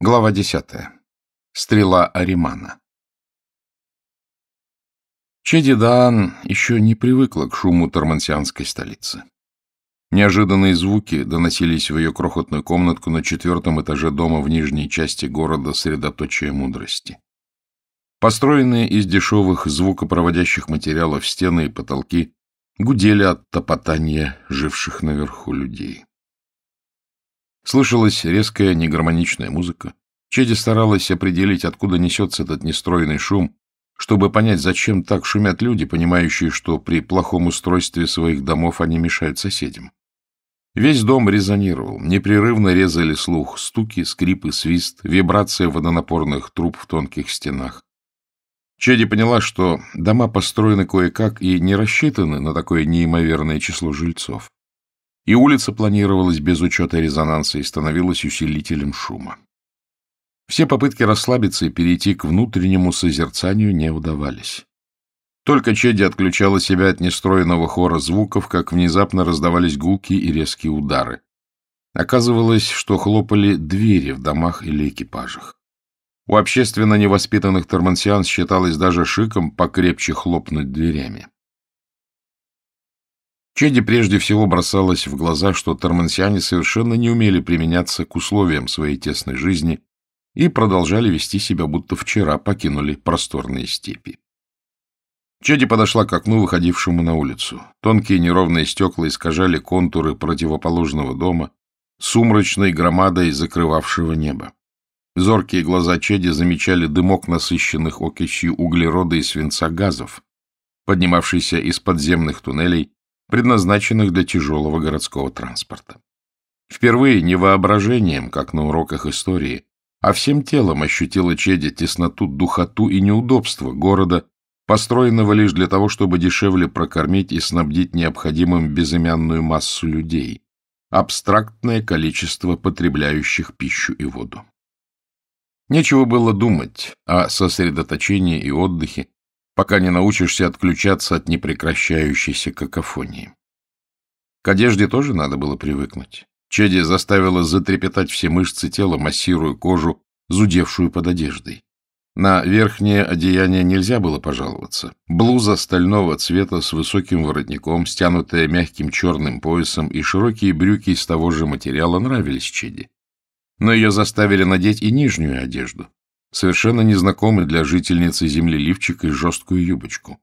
Глава десятая. Стрела Аримана. Чеди Даан еще не привыкла к шуму тормансианской столицы. Неожиданные звуки доносились в ее крохотную комнатку на четвертом этаже дома в нижней части города средоточия мудрости. Построенные из дешевых звукопроводящих материалов стены и потолки гудели от топотания живших наверху людей. Слышалась резкая негармоничная музыка. Чеди старалась определить, откуда несется этот нестройный шум, чтобы понять, зачем так шумят люди, понимающие, что при плохом устройстве своих домов они мешают соседям. Весь дом резонировал, непрерывно резали слух стуки, скрипы, свист, вибрация водонапорных труб в тонких стенах. Чеди поняла, что дома построены кое-как и не рассчитаны на такое неимоверное число жильцов и улица планировалась без учета резонанса и становилась усилителем шума. Все попытки расслабиться и перейти к внутреннему созерцанию не удавались. Только Чеди отключала себя от нестроенного хора звуков, как внезапно раздавались гулки и резкие удары. Оказывалось, что хлопали двери в домах или экипажах. У общественно невоспитанных тормансиан считалось даже шиком покрепче хлопнуть дверями. Чеди прежде всего бросалось в глаза, что тормансиане совершенно не умели применяться к условиям своей тесной жизни и продолжали вести себя, будто вчера покинули просторные степи. Чеди подошла к окну, выходившему на улицу. Тонкие неровные стекла искажали контуры противоположного дома, сумрачной громадой закрывавшего небо. Зоркие глаза Чеди замечали дымок насыщенных окисью углерода и свинца газов, поднимавшийся из подземных туннелей предназначенных для тяжелого городского транспорта. Впервые не воображением, как на уроках истории, а всем телом ощутила Чеди тесноту, духоту и неудобство города, построенного лишь для того, чтобы дешевле прокормить и снабдить необходимым безымянную массу людей, абстрактное количество потребляющих пищу и воду. Нечего было думать о сосредоточении и отдыхе, пока не научишься отключаться от непрекращающейся какофонии. К одежде тоже надо было привыкнуть. Чеди заставила затрепетать все мышцы тела, массируя кожу, зудевшую под одеждой. На верхнее одеяние нельзя было пожаловаться. Блуза стального цвета с высоким воротником, стянутая мягким черным поясом, и широкие брюки из того же материала нравились Чеди. Но ее заставили надеть и нижнюю одежду совершенно незнакомый для жительницы земли лифчик и жесткую юбочку.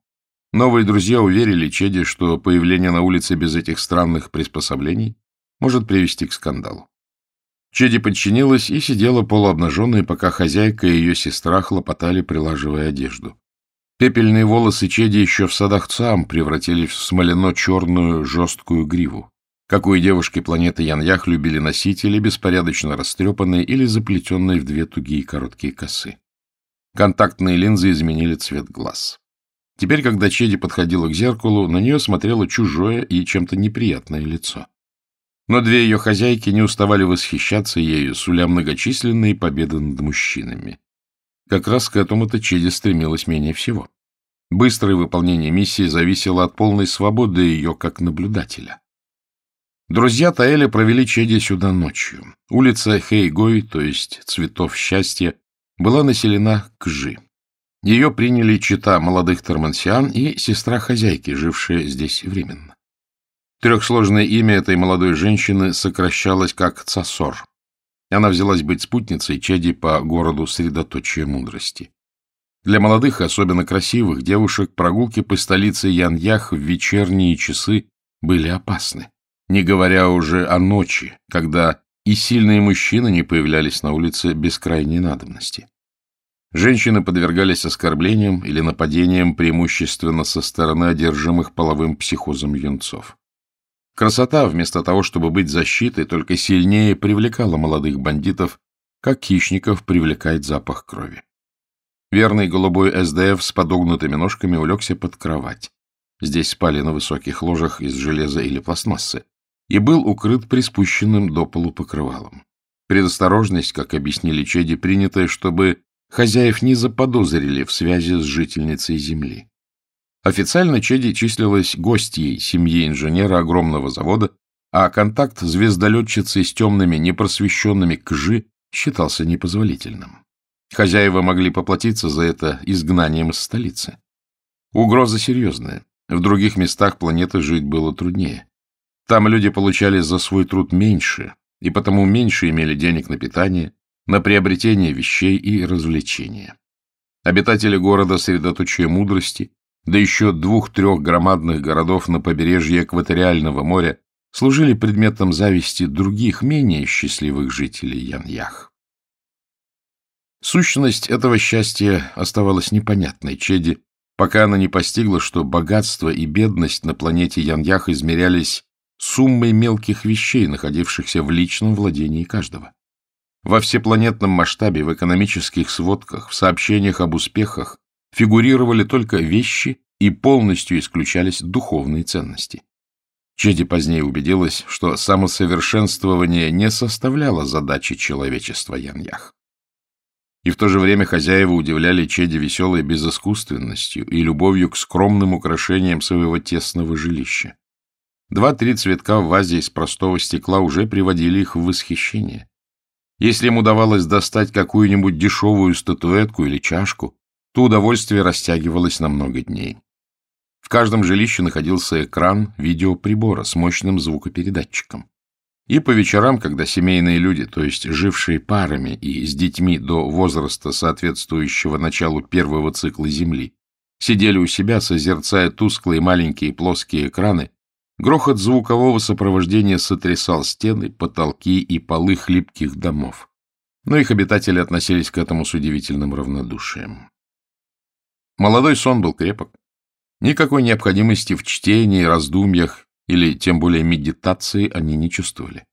Новые друзья уверили Чеди, что появление на улице без этих странных приспособлений может привести к скандалу. Чеди подчинилась и сидела полуобнаженная, пока хозяйка и ее сестра хлопотали, прилаживая одежду. Пепельные волосы Чеди еще в садах Цам превратились в смолено-черную жесткую гриву. Какую девушки планеты Яньях любили носить или беспорядочно растрепанные, или заплетенные в две тугие короткие косы. Контактные линзы изменили цвет глаз. Теперь, когда Чеди подходила к зеркалу, на нее смотрело чужое и чем-то неприятное лицо. Но две ее хозяйки не уставали восхищаться ею, суля многочисленные победы над мужчинами. Как раз к этому-то Чеди стремилась менее всего. Быстрое выполнение миссии зависело от полной свободы ее как наблюдателя. Друзья Таэля провели Чеди сюда ночью. Улица Хейгой, то есть Цветов Счастья, была населена Кжи. Ее приняли чита молодых тормансиан и сестра хозяйки, жившая здесь временно. Трехсложное имя этой молодой женщины сокращалось как Цасор. Она взялась быть спутницей Чеди по городу средоточия мудрости. Для молодых, особенно красивых девушек, прогулки по столице Яньях в вечерние часы были опасны не говоря уже о ночи, когда и сильные мужчины не появлялись на улице без крайней надобности. Женщины подвергались оскорблениям или нападениям преимущественно со стороны одержимых половым психозом юнцов. Красота, вместо того, чтобы быть защитой, только сильнее привлекала молодых бандитов, как хищников привлекает запах крови. Верный голубой СДФ с подогнутыми ножками улегся под кровать. Здесь спали на высоких ложах из железа или пластмассы и был укрыт приспущенным до полу покрывалом. Предосторожность, как объяснили Чеди, принятая, чтобы хозяев не заподозрили в связи с жительницей земли. Официально Чеди числилась гостьей семьи инженера огромного завода, а контакт звездолетчицы с темными, непросвещенными кжи считался непозволительным. Хозяева могли поплатиться за это изгнанием из столицы. Угроза серьезная. В других местах планеты жить было труднее. Там люди получали за свой труд меньше, и потому меньше имели денег на питание, на приобретение вещей и развлечения. Обитатели города средоточия мудрости, да еще двух-трех громадных городов на побережье экваториального моря служили предметом зависти других, менее счастливых жителей Яньях. Сущность этого счастья оставалась непонятной Чеди, пока она не постигла, что богатство и бедность на планете Яньях измерялись суммой мелких вещей, находившихся в личном владении каждого. Во всепланетном масштабе, в экономических сводках, в сообщениях об успехах фигурировали только вещи и полностью исключались духовные ценности. Чеди позднее убедилась, что самосовершенствование не составляло задачи человечества Яньях. И в то же время хозяева удивляли Чеди веселой безыскусственностью и любовью к скромным украшениям своего тесного жилища. Два-три цветка в вазе из простого стекла уже приводили их в восхищение. Если им удавалось достать какую-нибудь дешевую статуэтку или чашку, то удовольствие растягивалось на много дней. В каждом жилище находился экран видеоприбора с мощным звукопередатчиком. И по вечерам, когда семейные люди, то есть жившие парами и с детьми до возраста, соответствующего началу первого цикла Земли, сидели у себя, созерцая тусклые маленькие плоские экраны, Грохот звукового сопровождения сотрясал стены, потолки и полы хлипких домов. Но их обитатели относились к этому с удивительным равнодушием. Молодой сон был крепок. Никакой необходимости в чтении, раздумьях или тем более медитации они не чувствовали.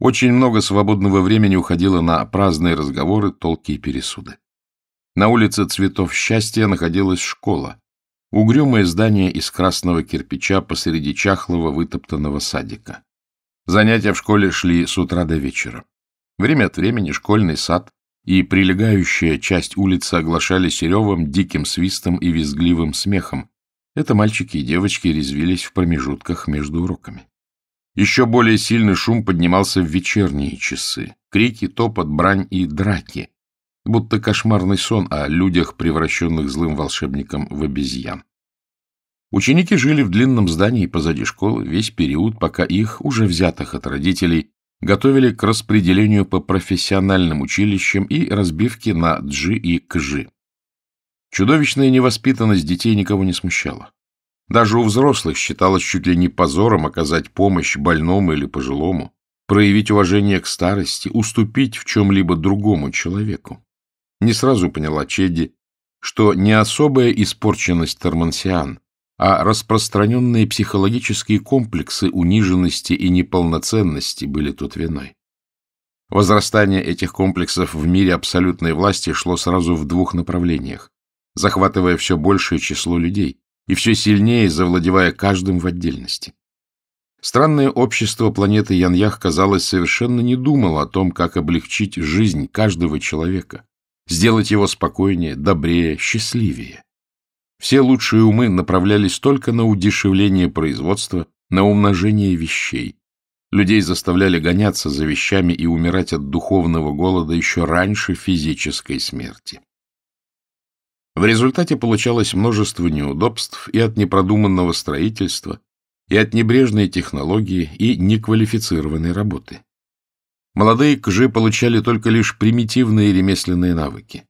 Очень много свободного времени уходило на праздные разговоры, толки и пересуды. На улице Цветов Счастья находилась школа, Угрюмое здание из красного кирпича посреди чахлого вытоптанного садика. Занятия в школе шли с утра до вечера. Время от времени школьный сад и прилегающая часть улицы оглашались ревом, диким свистом и визгливым смехом. Это мальчики и девочки резвились в промежутках между уроками. Еще более сильный шум поднимался в вечерние часы. Крики, топот, брань и драки будто кошмарный сон о людях, превращенных злым волшебником в обезьян. Ученики жили в длинном здании позади школы весь период, пока их, уже взятых от родителей, готовили к распределению по профессиональным училищам и разбивке на джи и кжи. Чудовищная невоспитанность детей никого не смущала. Даже у взрослых считалось чуть ли не позором оказать помощь больному или пожилому, проявить уважение к старости, уступить в чем-либо другому человеку. Не сразу поняла Чедди, что не особая испорченность тормансиан, а распространенные психологические комплексы униженности и неполноценности были тут виной. Возрастание этих комплексов в мире абсолютной власти шло сразу в двух направлениях, захватывая все большее число людей и все сильнее завладевая каждым в отдельности. Странное общество планеты Яньях, казалось, совершенно не думало о том, как облегчить жизнь каждого человека, сделать его спокойнее, добрее, счастливее. Все лучшие умы направлялись только на удешевление производства, на умножение вещей. Людей заставляли гоняться за вещами и умирать от духовного голода еще раньше физической смерти. В результате получалось множество неудобств и от непродуманного строительства, и от небрежной технологии и неквалифицированной работы. Молодые кжи получали только лишь примитивные ремесленные навыки.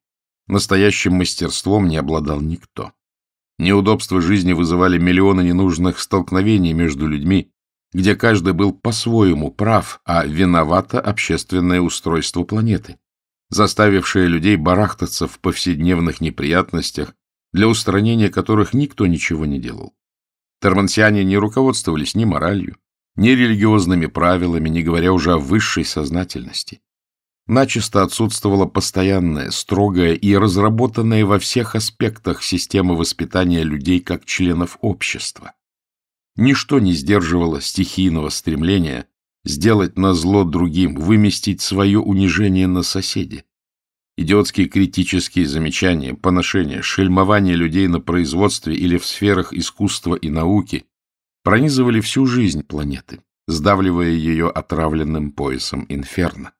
Настоящим мастерством не обладал никто. Неудобства жизни вызывали миллионы ненужных столкновений между людьми, где каждый был по-своему прав, а виновато общественное устройство планеты, заставившее людей барахтаться в повседневных неприятностях, для устранения которых никто ничего не делал. Термансиане не руководствовались ни моралью, ни религиозными правилами, не говоря уже о высшей сознательности. Начисто отсутствовала постоянная, строгая и разработанная во всех аспектах система воспитания людей как членов общества. Ничто не сдерживало стихийного стремления сделать на зло другим, выместить свое унижение на соседе. Идиотские критические замечания, поношения, шельмование людей на производстве или в сферах искусства и науки пронизывали всю жизнь планеты, сдавливая ее отравленным поясом инферно.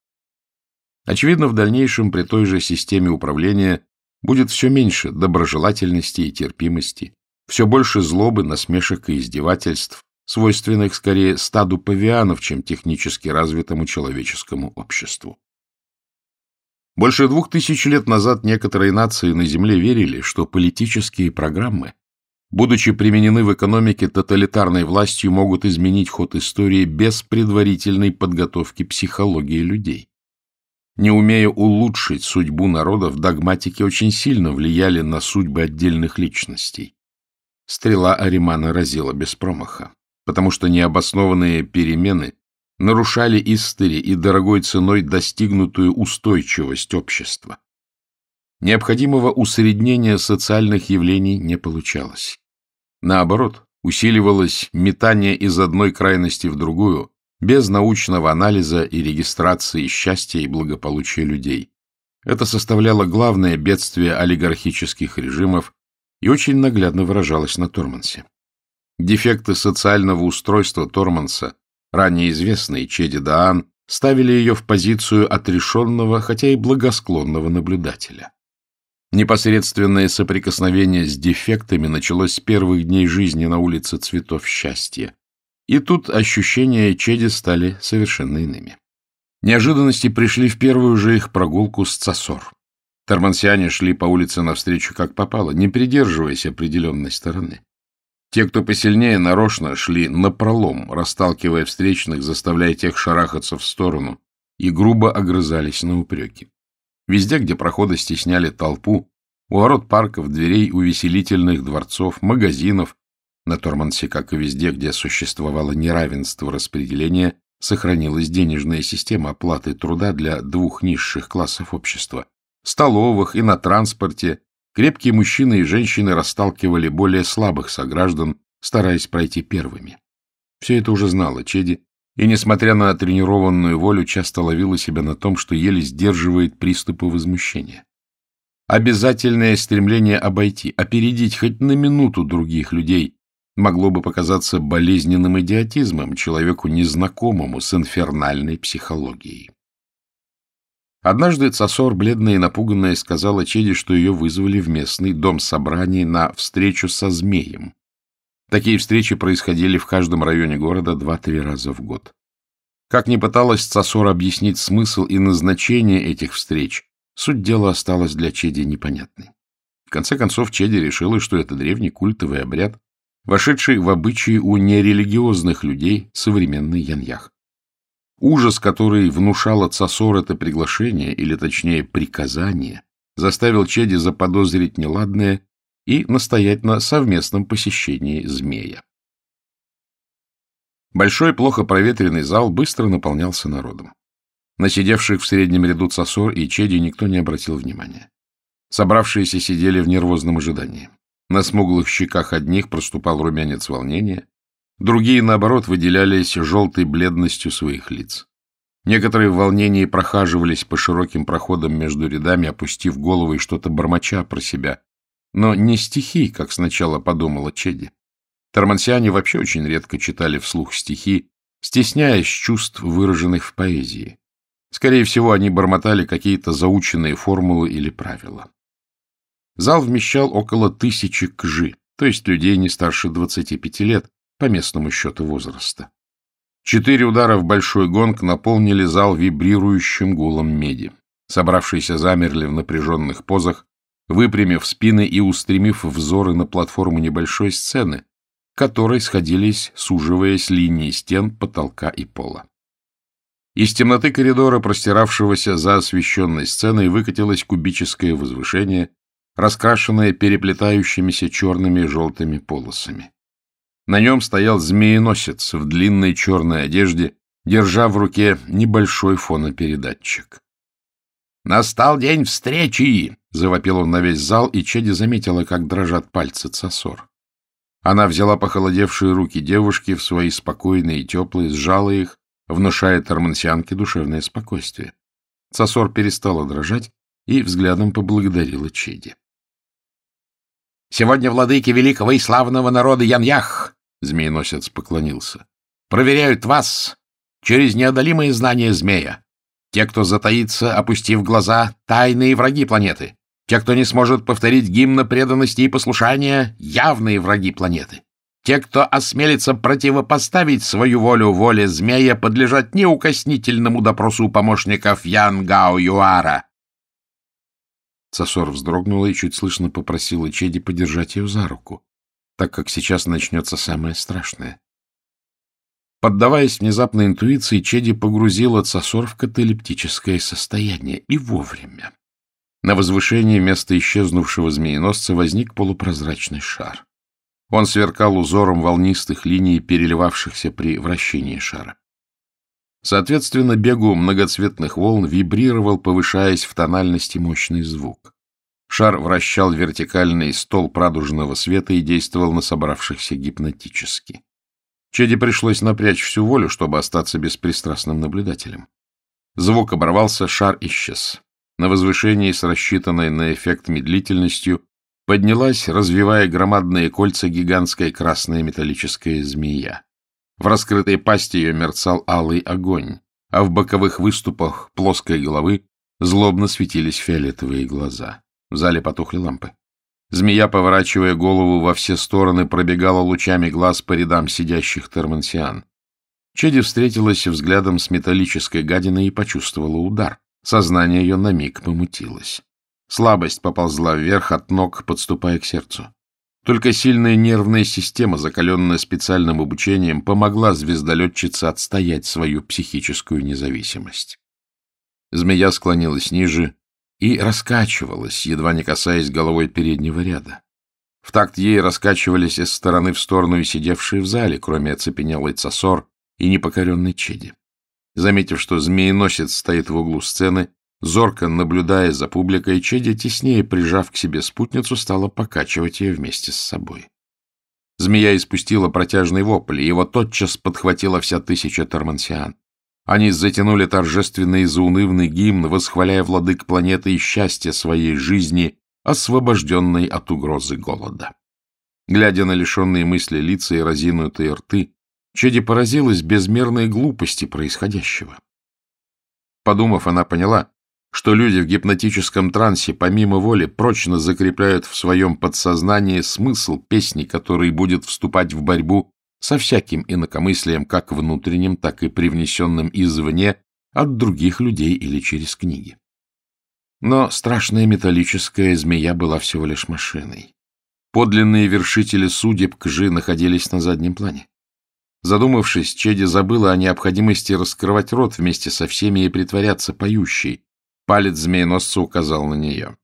Очевидно, в дальнейшем при той же системе управления будет все меньше доброжелательности и терпимости, все больше злобы, насмешек и издевательств, свойственных скорее стаду павианов, чем технически развитому человеческому обществу. Больше двух тысяч лет назад некоторые нации на Земле верили, что политические программы, будучи применены в экономике тоталитарной властью, могут изменить ход истории без предварительной подготовки психологии людей. Не умея улучшить судьбу народов, догматики очень сильно влияли на судьбы отдельных личностей. Стрела Аримана разила без промаха, потому что необоснованные перемены нарушали истори и дорогой ценой достигнутую устойчивость общества. Необходимого усреднения социальных явлений не получалось. Наоборот, усиливалось метание из одной крайности в другую, без научного анализа и регистрации счастья и благополучия людей. Это составляло главное бедствие олигархических режимов и очень наглядно выражалось на Тормансе. Дефекты социального устройства Торманса, ранее известные Чеди Даан, ставили ее в позицию отрешенного, хотя и благосклонного наблюдателя. Непосредственное соприкосновение с дефектами началось с первых дней жизни на улице цветов счастья, и тут ощущения Чеди стали совершенно иными. Неожиданности пришли в первую же их прогулку с Цасор. Тормансиане шли по улице навстречу как попало, не придерживаясь определенной стороны. Те, кто посильнее, нарочно шли напролом, расталкивая встречных, заставляя тех шарахаться в сторону, и грубо огрызались на упреки. Везде, где проходы стесняли толпу, у ворот парков, дверей увеселительных дворцов, магазинов, на Тормансе, как и везде, где существовало неравенство распределения, сохранилась денежная система оплаты труда для двух низших классов общества. В столовых и на транспорте крепкие мужчины и женщины расталкивали более слабых сограждан, стараясь пройти первыми. Все это уже знала Чеди, и, несмотря на тренированную волю, часто ловила себя на том, что еле сдерживает приступы возмущения. Обязательное стремление обойти, опередить хоть на минуту других людей, могло бы показаться болезненным идиотизмом человеку незнакомому с инфернальной психологией. Однажды Цасор, бледная и напуганная, сказала Чеди, что ее вызвали в местный дом собраний на встречу со змеем. Такие встречи происходили в каждом районе города два-три раза в год. Как ни пыталась Цасор объяснить смысл и назначение этих встреч, суть дела осталась для Чеди непонятной. В конце концов, Чеди решила, что это древний культовый обряд, вошедший в обычаи у нерелигиозных людей современный яньях. Ужас, который внушало Цасор это приглашение, или точнее приказание, заставил Чеди заподозрить неладное и настоять на совместном посещении змея. Большой, плохо проветренный зал быстро наполнялся народом. На сидевших в среднем ряду Цасор и Чеди никто не обратил внимания. Собравшиеся сидели в нервозном ожидании. На смуглых щеках одних проступал румянец волнения, другие, наоборот, выделялись желтой бледностью своих лиц. Некоторые в волнении прохаживались по широким проходам между рядами, опустив головы и что-то бормоча про себя. Но не стихи, как сначала подумала Чеди. Тормансиане вообще очень редко читали вслух стихи, стесняясь чувств, выраженных в поэзии. Скорее всего, они бормотали какие-то заученные формулы или правила. Зал вмещал около тысячи кжи, то есть людей не старше 25 лет, по местному счету возраста. Четыре удара в большой гонг наполнили зал вибрирующим гулом меди. Собравшиеся замерли в напряженных позах, выпрямив спины и устремив взоры на платформу небольшой сцены, к которой сходились, суживаясь линии стен, потолка и пола. Из темноты коридора, простиравшегося за освещенной сценой, выкатилось кубическое возвышение, раскрашенное переплетающимися черными и желтыми полосами. На нем стоял змееносец в длинной черной одежде, держа в руке небольшой фонопередатчик. «Настал день встречи!» — завопил он на весь зал, и Чеди заметила, как дрожат пальцы Цасор. Она взяла похолодевшие руки девушки в свои спокойные и теплые, сжала их, внушая тормансианке душевное спокойствие. Цасор перестала дрожать и взглядом поблагодарила Чеди. Сегодня владыки великого и славного народа Яньях, — змееносец поклонился, — проверяют вас через неодолимые знания змея. Те, кто затаится, опустив глаза, тайные враги планеты. Те, кто не сможет повторить гимна преданности и послушания, явные враги планеты. Те, кто осмелится противопоставить свою волю воле змея, подлежат неукоснительному допросу помощников Ян Гао Юара. Сосор вздрогнула и чуть слышно попросила Чеди подержать ее за руку, так как сейчас начнется самое страшное. Поддаваясь внезапной интуиции, Чеди погрузила Цасор в каталептическое состояние. И вовремя. На возвышении вместо исчезнувшего змееносца возник полупрозрачный шар. Он сверкал узором волнистых линий, переливавшихся при вращении шара. Соответственно, бегу многоцветных волн вибрировал, повышаясь в тональности мощный звук. Шар вращал вертикальный стол радужного света и действовал на собравшихся гипнотически. Чеди пришлось напрячь всю волю, чтобы остаться беспристрастным наблюдателем. Звук оборвался, шар исчез. На возвышении с рассчитанной на эффект медлительностью поднялась, развивая громадные кольца, гигантская красная металлическая змея. В раскрытой пасти ее мерцал алый огонь, а в боковых выступах плоской головы злобно светились фиолетовые глаза. В зале потухли лампы. Змея, поворачивая голову во все стороны, пробегала лучами глаз по рядам сидящих термансиан. Чеди встретилась взглядом с металлической гадиной и почувствовала удар. Сознание ее на миг помутилось. Слабость поползла вверх от ног, подступая к сердцу. Только сильная нервная система, закаленная специальным обучением, помогла звездолетчице отстоять свою психическую независимость. Змея склонилась ниже и раскачивалась, едва не касаясь головой переднего ряда. В такт ей раскачивались из стороны в сторону и сидевшие в зале, кроме оцепенелой цасор и непокоренной чеди. Заметив, что змееносец стоит в углу сцены, Зорко, наблюдая за публикой, Чеди, теснее прижав к себе спутницу, стала покачивать ее вместе с собой. Змея испустила протяжный вопль, и его тотчас подхватила вся тысяча тормансиан. Они затянули торжественный и заунывный гимн, восхваляя владык планеты и счастье своей жизни, освобожденной от угрозы голода. Глядя на лишенные мысли лица и разинутые рты, Чеди поразилась безмерной глупости происходящего. Подумав, она поняла, что люди в гипнотическом трансе помимо воли прочно закрепляют в своем подсознании смысл песни, который будет вступать в борьбу со всяким инакомыслием, как внутренним, так и привнесенным извне от других людей или через книги. Но страшная металлическая змея была всего лишь машиной. Подлинные вершители судеб Кжи находились на заднем плане. Задумавшись, Чеди забыла о необходимости раскрывать рот вместе со всеми и притворяться поющей, Палец змееносца указал на нее.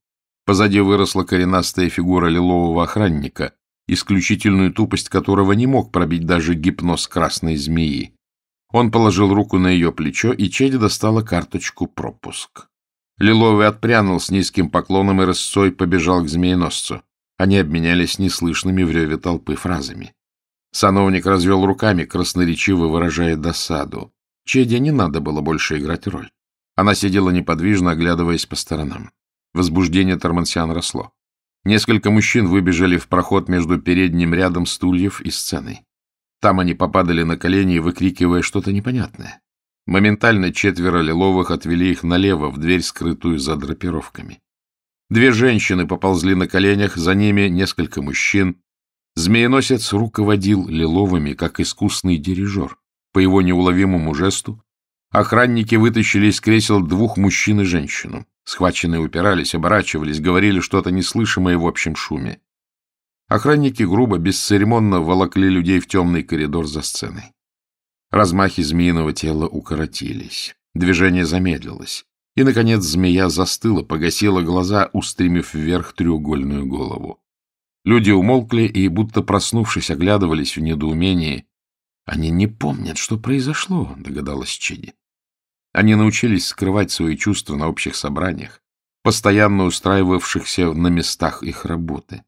Позади выросла коренастая фигура лилового охранника, исключительную тупость которого не мог пробить даже гипноз красной змеи. Он положил руку на ее плечо, и Чеди достала карточку «Пропуск». Лиловый отпрянул с низким поклоном и рысцой побежал к змееносцу. Они обменялись неслышными в реве толпы фразами. Сановник развел руками, красноречиво выражая досаду. Чеди не надо было больше играть роль. Она сидела неподвижно, оглядываясь по сторонам. Возбуждение Тормансиан росло. Несколько мужчин выбежали в проход между передним рядом стульев и сценой. Там они попадали на колени, выкрикивая что-то непонятное. Моментально четверо лиловых отвели их налево, в дверь, скрытую за драпировками. Две женщины поползли на коленях, за ними несколько мужчин. Змееносец руководил лиловыми, как искусный дирижер. По его неуловимому жесту Охранники вытащили из кресел двух мужчин и женщину. Схваченные упирались, оборачивались, говорили что-то неслышимое в общем шуме. Охранники грубо, бесцеремонно волокли людей в темный коридор за сценой. Размахи змеиного тела укоротились. Движение замедлилось. И, наконец, змея застыла, погасила глаза, устремив вверх треугольную голову. Люди умолкли и, будто проснувшись, оглядывались в недоумении. — Они не помнят, что произошло, — догадалась Чеди. Они научились скрывать свои чувства на общих собраниях, постоянно устраивавшихся на местах их работы.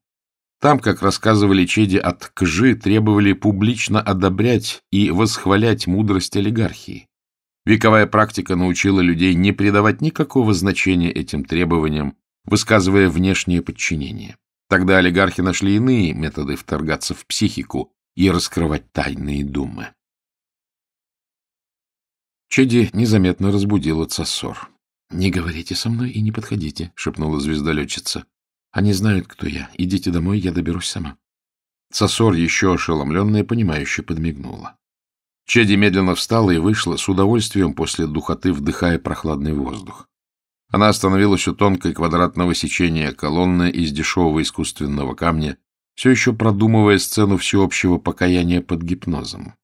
Там, как рассказывали Чеди от Кжи, требовали публично одобрять и восхвалять мудрость олигархии. Вековая практика научила людей не придавать никакого значения этим требованиям, высказывая внешнее подчинение. Тогда олигархи нашли иные методы вторгаться в психику и раскрывать тайные думы. Чеди незаметно разбудила Цассор. — Не говорите со мной и не подходите, — шепнула звездолетчица. — Они знают, кто я. Идите домой, я доберусь сама. Цассор, еще ошеломленная, понимающе подмигнула. Чеди медленно встала и вышла, с удовольствием после духоты вдыхая прохладный воздух. Она остановилась у тонкой квадратного сечения колонны из дешевого искусственного камня, все еще продумывая сцену всеобщего покаяния под гипнозом.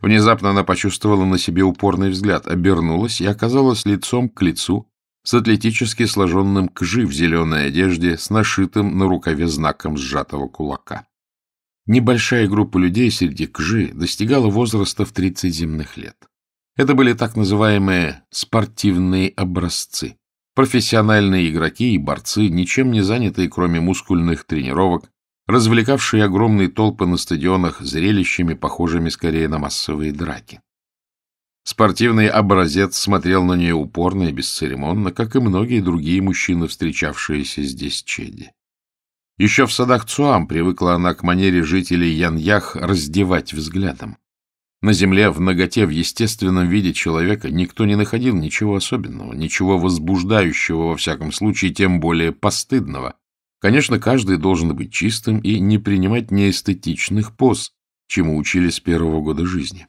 Внезапно она почувствовала на себе упорный взгляд, обернулась и оказалась лицом к лицу с атлетически сложенным кжи в зеленой одежде с нашитым на рукаве знаком сжатого кулака. Небольшая группа людей среди кжи достигала возраста в 30 земных лет. Это были так называемые спортивные образцы, профессиональные игроки и борцы, ничем не занятые, кроме мускульных тренировок, развлекавшие огромные толпы на стадионах зрелищами, похожими скорее на массовые драки. Спортивный образец смотрел на нее упорно и бесцеремонно, как и многие другие мужчины, встречавшиеся здесь Чеди. Еще в садах Цуам привыкла она к манере жителей Яньях раздевать взглядом. На земле, в ноготе, в естественном виде человека никто не находил ничего особенного, ничего возбуждающего, во всяком случае, тем более постыдного, Конечно, каждый должен быть чистым и не принимать неэстетичных поз, чему учили с первого года жизни.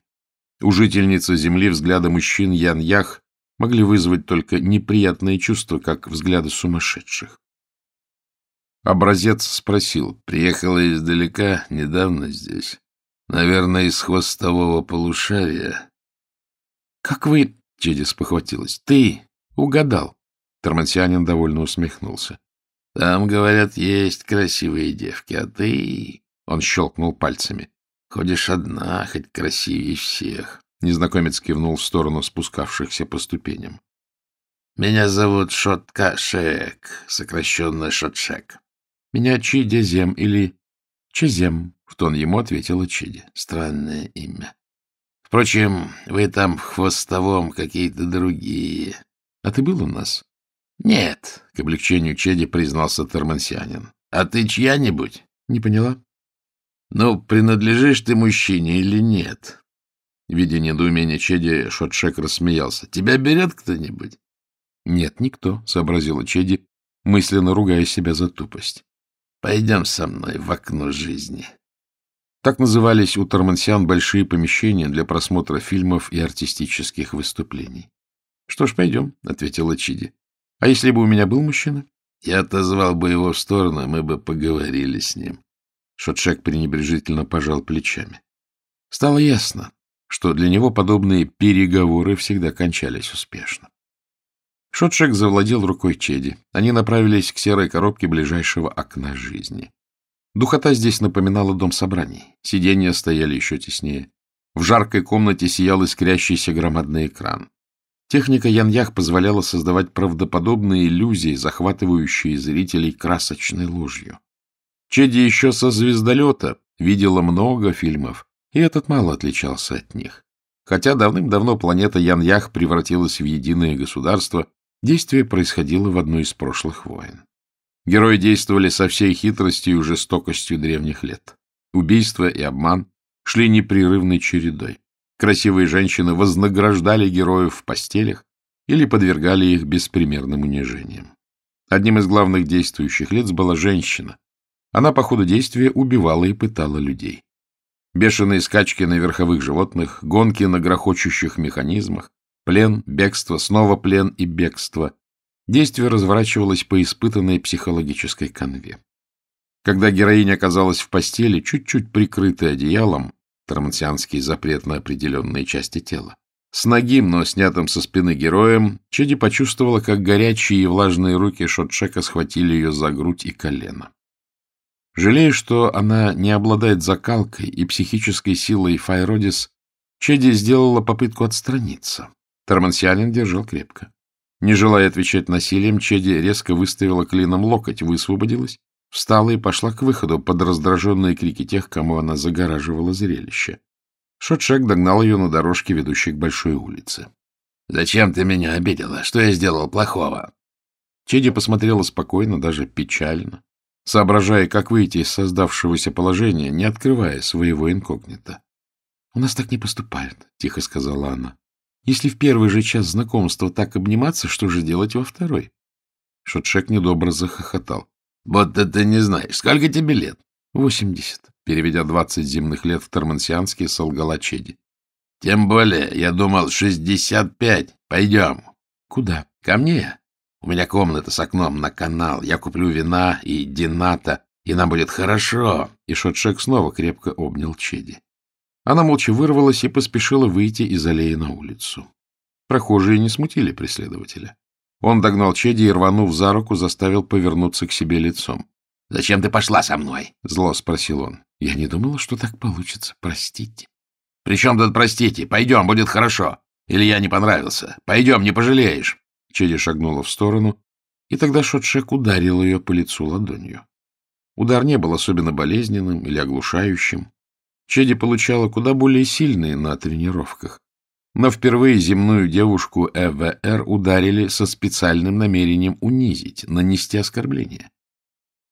У жительницы Земли взгляды мужчин Ян-Ях могли вызвать только неприятные чувства, как взгляды сумасшедших. Образец спросил, приехала издалека, недавно здесь. Наверное, из хвостового полушария. — Как вы... — Чеди спохватилась. — Ты угадал. Тормансианин довольно усмехнулся. Там, говорят, есть красивые девки, а ты...» Он щелкнул пальцами. «Ходишь одна, хоть красивее всех». Незнакомец кивнул в сторону спускавшихся по ступеням. «Меня зовут Шоткашек, сокращенно Шотшек. Меня Чидезем или Чезем», — в тон ему ответила Чиди. «Странное имя. Впрочем, вы там в хвостовом какие-то другие. А ты был у нас?» — Нет, — к облегчению Чеди признался Термансианин. — А ты чья-нибудь? — Не поняла. — Ну, принадлежишь ты мужчине или нет? Видя недоумение Чеди, Шотшек рассмеялся. — Тебя берет кто-нибудь? — Нет, никто, — сообразила Чеди, мысленно ругая себя за тупость. — Пойдем со мной в окно жизни. Так назывались у Тормансиан большие помещения для просмотра фильмов и артистических выступлений. — Что ж, пойдем, — ответила Чиди. А если бы у меня был мужчина? Я отозвал бы его в сторону, мы бы поговорили с ним. Шотшек пренебрежительно пожал плечами. Стало ясно, что для него подобные переговоры всегда кончались успешно. Шотшек завладел рукой Чеди. Они направились к серой коробке ближайшего окна жизни. Духота здесь напоминала дом собраний. Сиденья стояли еще теснее. В жаркой комнате сиял искрящийся громадный экран. Техника Яньях позволяла создавать правдоподобные иллюзии, захватывающие зрителей красочной ложью. Чеди еще со звездолета видела много фильмов, и этот мало отличался от них. Хотя давным-давно планета Яньях превратилась в единое государство, действие происходило в одной из прошлых войн. Герои действовали со всей хитростью и жестокостью древних лет. Убийство и обман шли непрерывной чередой. Красивые женщины вознаграждали героев в постелях или подвергали их беспримерным унижениям. Одним из главных действующих лиц была женщина. Она по ходу действия убивала и пытала людей. Бешеные скачки на верховых животных, гонки на грохочущих механизмах, плен, бегство, снова плен и бегство. Действие разворачивалось по испытанной психологической канве. Когда героиня оказалась в постели, чуть-чуть прикрытой одеялом, тормансианский запрет на определенные части тела. С ногим, но снятым со спины героем, Чеди почувствовала, как горячие и влажные руки Шотшека схватили ее за грудь и колено. Жалея, что она не обладает закалкой и психической силой Файродис, Чеди сделала попытку отстраниться. Тормансианин держал крепко. Не желая отвечать насилием, Чеди резко выставила клином локоть, высвободилась Встала и пошла к выходу под раздраженные крики тех, кому она загораживала зрелище. Шотшек догнал ее на дорожке, ведущей к большой улице. — Зачем ты меня обидела? Что я сделал плохого? Чеди посмотрела спокойно, даже печально, соображая, как выйти из создавшегося положения, не открывая своего инкогнито. — У нас так не поступают, — тихо сказала она. — Если в первый же час знакомства так обниматься, что же делать во второй? Шотшек недобро захохотал. — Вот это не знаешь. Сколько тебе лет? — Восемьдесят. Переведя двадцать земных лет в Тормансианский, солгала Чеди. — Тем более, я думал, шестьдесят пять. Пойдем. — Куда? — Ко мне. У меня комната с окном на канал. Я куплю вина и дината, и нам будет хорошо. И Шотшек снова крепко обнял Чеди. Она молча вырвалась и поспешила выйти из аллеи на улицу. Прохожие не смутили преследователя. Он догнал Чеди и, рванув за руку, заставил повернуться к себе лицом. — Зачем ты пошла со мной? — зло спросил он. — Я не думала, что так получится. Простите. — При чем тут простите? Пойдем, будет хорошо. Или я не понравился. Пойдем, не пожалеешь. Чеди шагнула в сторону, и тогда Шотшек ударил ее по лицу ладонью. Удар не был особенно болезненным или оглушающим. Чеди получала куда более сильные на тренировках. Но впервые земную девушку ЭВР ударили со специальным намерением унизить, нанести оскорбление.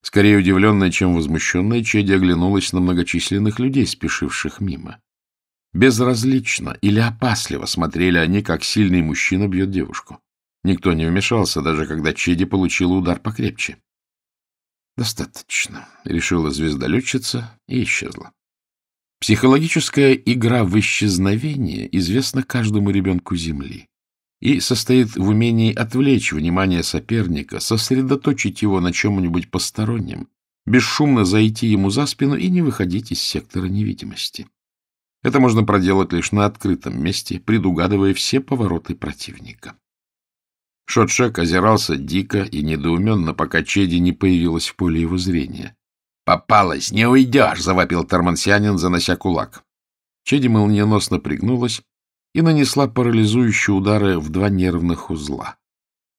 Скорее удивленная, чем возмущенная, Чеди оглянулась на многочисленных людей, спешивших мимо. Безразлично или опасливо смотрели они, как сильный мужчина бьет девушку. Никто не вмешался, даже когда Чеди получила удар покрепче. «Достаточно», — решила звездолетчица и исчезла. Психологическая игра в исчезновение известна каждому ребенку Земли и состоит в умении отвлечь внимание соперника, сосредоточить его на чем-нибудь постороннем, бесшумно зайти ему за спину и не выходить из сектора невидимости. Это можно проделать лишь на открытом месте, предугадывая все повороты противника. Шотшек озирался дико и недоуменно, пока Чеди не появилась в поле его зрения. «Попалась! Не уйдешь!» — завопил Тормансианин, занося кулак. Чеди молниеносно пригнулась и нанесла парализующие удары в два нервных узла.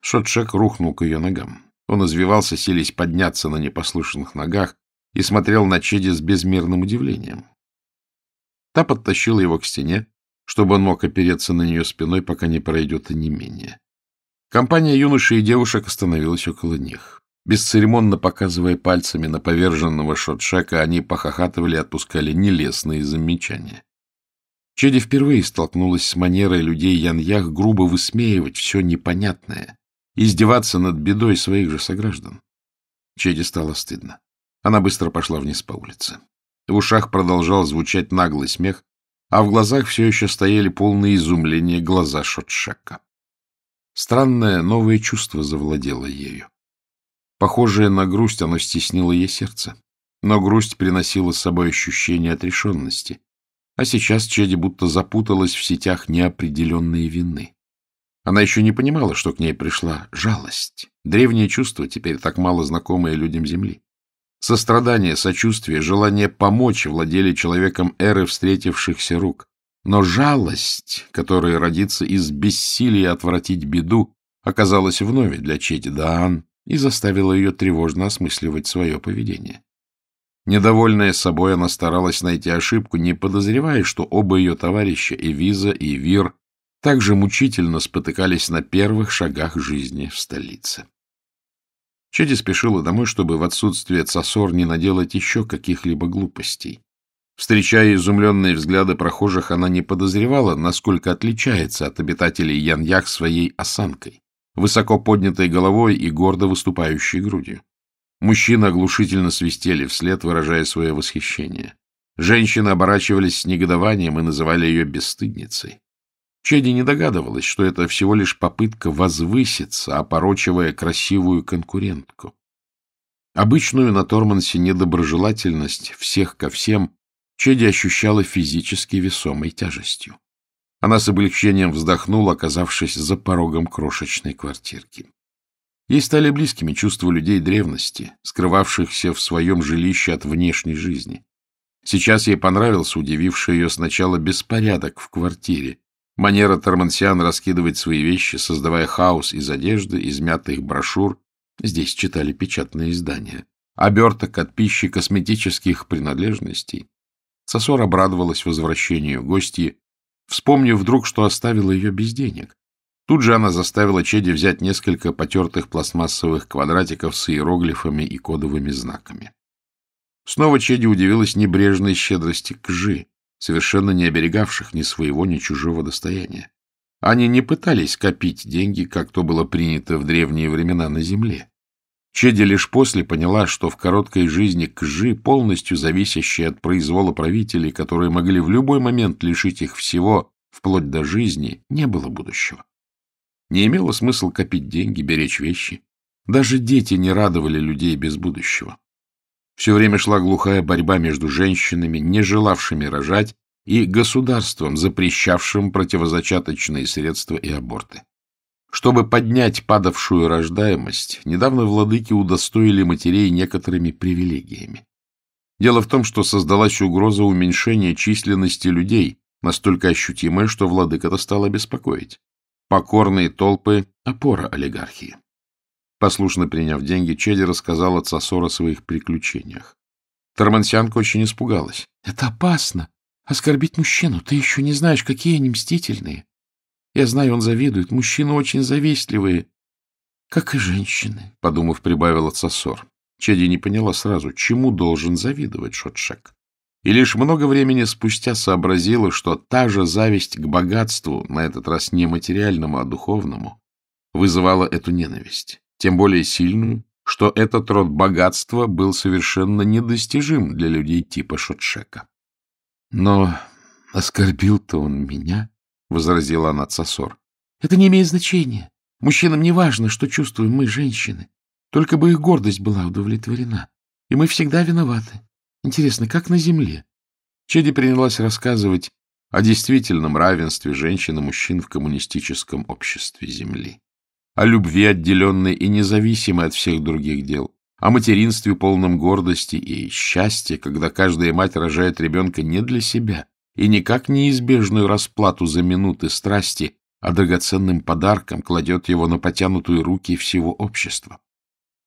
Шотшек рухнул к ее ногам. Он извивался, силясь подняться на непослушных ногах, и смотрел на Чеди с безмерным удивлением. Та подтащила его к стене, чтобы он мог опереться на нее спиной, пока не пройдет и не менее. Компания юношей и девушек остановилась около них. Бесцеремонно показывая пальцами на поверженного шотшека, они похохатывали и отпускали нелестные замечания. Чеди впервые столкнулась с манерой людей Яньях грубо высмеивать все непонятное, издеваться над бедой своих же сограждан. Чеди стало стыдно. Она быстро пошла вниз по улице. В ушах продолжал звучать наглый смех, а в глазах все еще стояли полные изумления глаза Шотшека. Странное новое чувство завладело ею. Похожее на грусть, оно стеснило ей сердце. Но грусть приносила с собой ощущение отрешенности. А сейчас Чеди будто запуталась в сетях неопределенной вины. Она еще не понимала, что к ней пришла жалость. Древнее чувство, теперь так мало знакомое людям Земли. Сострадание, сочувствие, желание помочь владели человеком эры встретившихся рук. Но жалость, которая родится из бессилия отвратить беду, оказалась вновь для Чети Даан и заставила ее тревожно осмысливать свое поведение. Недовольная собой, она старалась найти ошибку, не подозревая, что оба ее товарища, и Виза, и Вир, также мучительно спотыкались на первых шагах жизни в столице. Чеди спешила домой, чтобы в отсутствие Цасор не наделать еще каких-либо глупостей. Встречая изумленные взгляды прохожих, она не подозревала, насколько отличается от обитателей Яньях своей осанкой, высоко поднятой головой и гордо выступающей грудью. Мужчины оглушительно свистели вслед, выражая свое восхищение. Женщины оборачивались с негодованием и называли ее бесстыдницей. Чеди не догадывалась, что это всего лишь попытка возвыситься, опорочивая красивую конкурентку. Обычную на Тормансе недоброжелательность всех ко всем Чеди ощущала физически весомой тяжестью. Она с облегчением вздохнула, оказавшись за порогом крошечной квартирки. Ей стали близкими чувства людей древности, скрывавшихся в своем жилище от внешней жизни. Сейчас ей понравился удививший ее сначала беспорядок в квартире, манера Тормансиан раскидывать свои вещи, создавая хаос из одежды, измятых брошюр, здесь читали печатные издания, оберток от пищи косметических принадлежностей, Сосор обрадовалась возвращению гостьи, вспомнив вдруг, что оставила ее без денег. Тут же она заставила Чеди взять несколько потертых пластмассовых квадратиков с иероглифами и кодовыми знаками. Снова Чеди удивилась небрежной щедрости к Жи, совершенно не оберегавших ни своего, ни чужого достояния. Они не пытались копить деньги, как то было принято в древние времена на земле. Чеди лишь после поняла, что в короткой жизни Кжи, полностью зависящей от произвола правителей, которые могли в любой момент лишить их всего, вплоть до жизни, не было будущего. Не имело смысла копить деньги, беречь вещи. Даже дети не радовали людей без будущего. Все время шла глухая борьба между женщинами, не желавшими рожать, и государством, запрещавшим противозачаточные средства и аборты. Чтобы поднять падавшую рождаемость, недавно владыки удостоили матерей некоторыми привилегиями. Дело в том, что создалась угроза уменьшения численности людей, настолько ощутимая, что владыка-то стало беспокоить. Покорные толпы — опора олигархии. Послушно приняв деньги, Чеди рассказала Цасор о своих приключениях. Тормансянка очень испугалась. — Это опасно. Оскорбить мужчину. Ты еще не знаешь, какие они мстительные. Я знаю, он завидует. Мужчины очень завистливые. Как и женщины, — подумав, прибавила Цасор. Чеди не поняла сразу, чему должен завидовать Шотшек. И лишь много времени спустя сообразила, что та же зависть к богатству, на этот раз не материальному, а духовному, вызывала эту ненависть. Тем более сильную, что этот род богатства был совершенно недостижим для людей типа Шотшека. Но оскорбил-то он меня, — возразила она Цасор. — Это не имеет значения. Мужчинам не важно, что чувствуем мы, женщины. Только бы их гордость была удовлетворена. И мы всегда виноваты. Интересно, как на земле? Чеди принялась рассказывать о действительном равенстве женщин и мужчин в коммунистическом обществе Земли, о любви, отделенной и независимой от всех других дел, о материнстве полном гордости и счастья, когда каждая мать рожает ребенка не для себя и не как неизбежную расплату за минуты страсти, а драгоценным подарком кладет его на потянутые руки всего общества.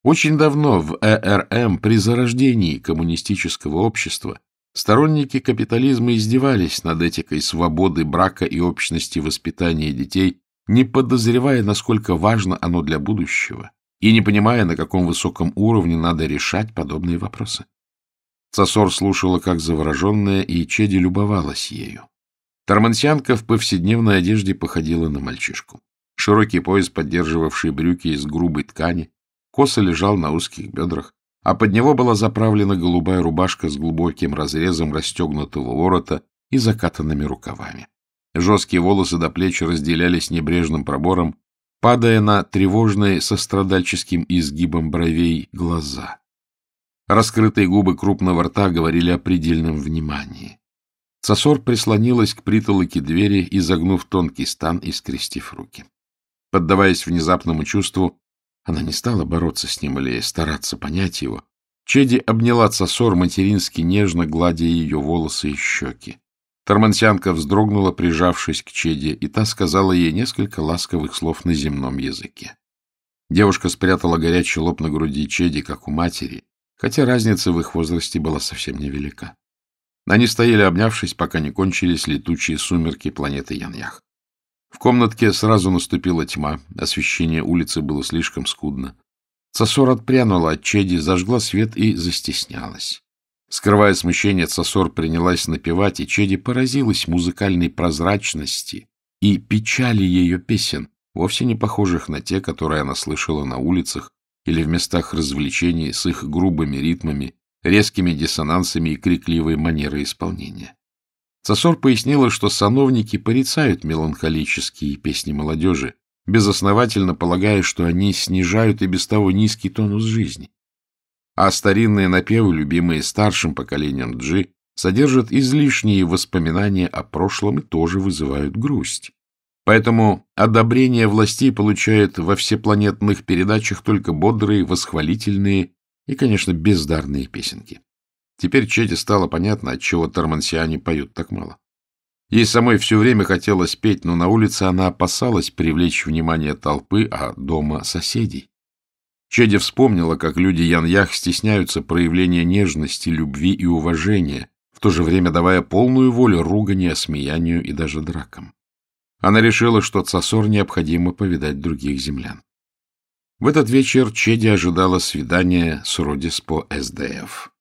Очень давно в ЭРМ при зарождении коммунистического общества сторонники капитализма издевались над этикой свободы брака и общности воспитания детей, не подозревая, насколько важно оно для будущего и не понимая, на каком высоком уровне надо решать подобные вопросы. Цасор слушала как завороженная, и Чеди любовалась ею. Тармансянка в повседневной одежде походила на мальчишку. Широкий пояс, поддерживавший брюки из грубой ткани, косо лежал на узких бедрах, а под него была заправлена голубая рубашка с глубоким разрезом расстегнутого ворота и закатанными рукавами. Жесткие волосы до плеч разделялись небрежным пробором, падая на тревожные со страдальческим изгибом бровей глаза. Раскрытые губы крупного рта говорили о предельном внимании. Сосор прислонилась к притолоке двери, изогнув тонкий стан и скрестив руки. Поддаваясь внезапному чувству, она не стала бороться с ним или стараться понять его. Чеди обняла Цасор матерински нежно, гладя ее волосы и щеки. Тормансянка вздрогнула, прижавшись к Чеде, и та сказала ей несколько ласковых слов на земном языке. Девушка спрятала горячий лоб на груди Чеди, как у матери, хотя разница в их возрасте была совсем невелика. Они стояли, обнявшись, пока не кончились летучие сумерки планеты Яньях. В комнатке сразу наступила тьма, освещение улицы было слишком скудно. Сосор отпрянула от Чеди, зажгла свет и застеснялась. Скрывая смущение, Цасор принялась напевать, и Чеди поразилась музыкальной прозрачности и печали ее песен, вовсе не похожих на те, которые она слышала на улицах или в местах развлечений с их грубыми ритмами, резкими диссонансами и крикливой манерой исполнения. Цасор пояснила, что сановники порицают меланхолические песни молодежи, безосновательно полагая, что они снижают и без того низкий тонус жизни а старинные напевы, любимые старшим поколением джи, содержат излишние воспоминания о прошлом и тоже вызывают грусть. Поэтому одобрение властей получают во всепланетных передачах только бодрые, восхвалительные и, конечно, бездарные песенки. Теперь Чети стало понятно, отчего тормансиане поют так мало. Ей самой все время хотелось петь, но на улице она опасалась привлечь внимание толпы, а дома — соседей. Чеди вспомнила, как люди Ян-Ях стесняются проявления нежности, любви и уважения, в то же время давая полную волю ругани, осмеянию и даже дракам. Она решила, что Цасор необходимо повидать других землян. В этот вечер Чеди ожидала свидания с Родис по СДФ.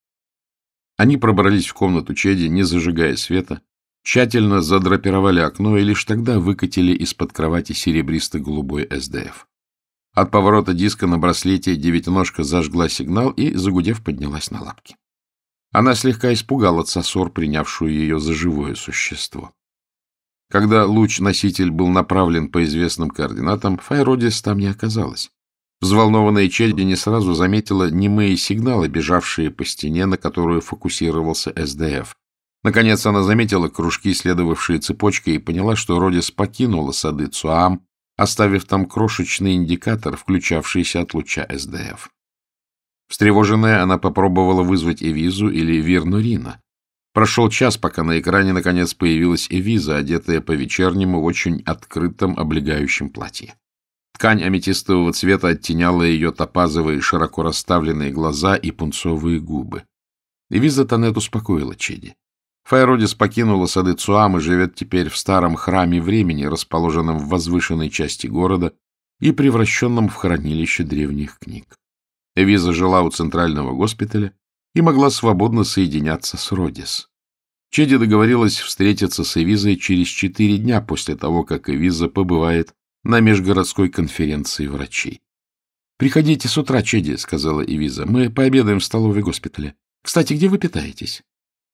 Они пробрались в комнату Чеди, не зажигая света. Тщательно задрапировали окно и лишь тогда выкатили из-под кровати серебристо-голубой СДФ. От поворота диска на браслете девятиножка зажгла сигнал и, загудев, поднялась на лапки. Она слегка испугала Цасор, принявшую ее за живое существо. Когда луч-носитель был направлен по известным координатам, Файродис там не оказалось. Взволнованная Чедди не сразу заметила немые сигналы, бежавшие по стене, на которую фокусировался СДФ. Наконец она заметила кружки, следовавшие цепочкой, и поняла, что Родис покинула сады Цуам, оставив там крошечный индикатор, включавшийся от луча СДФ. Встревоженная, она попробовала вызвать Эвизу или Вирнурина. Прошел час, пока на экране наконец появилась Эвиза, одетая по-вечернему в очень открытом облегающем платье. Ткань аметистового цвета оттеняла ее топазовые, широко расставленные глаза и пунцовые губы. Эвиза Танет успокоила Чеди. Файродис покинула сады Цуам и живет теперь в старом храме времени, расположенном в возвышенной части города и превращенном в хранилище древних книг. Эвиза жила у центрального госпиталя и могла свободно соединяться с Родис. Чеди договорилась встретиться с Эвизой через четыре дня после того, как Эвиза побывает на межгородской конференции врачей. — Приходите с утра, Чеди, — сказала Эвиза. — Мы пообедаем в столовой госпиталя. Кстати, где вы питаетесь?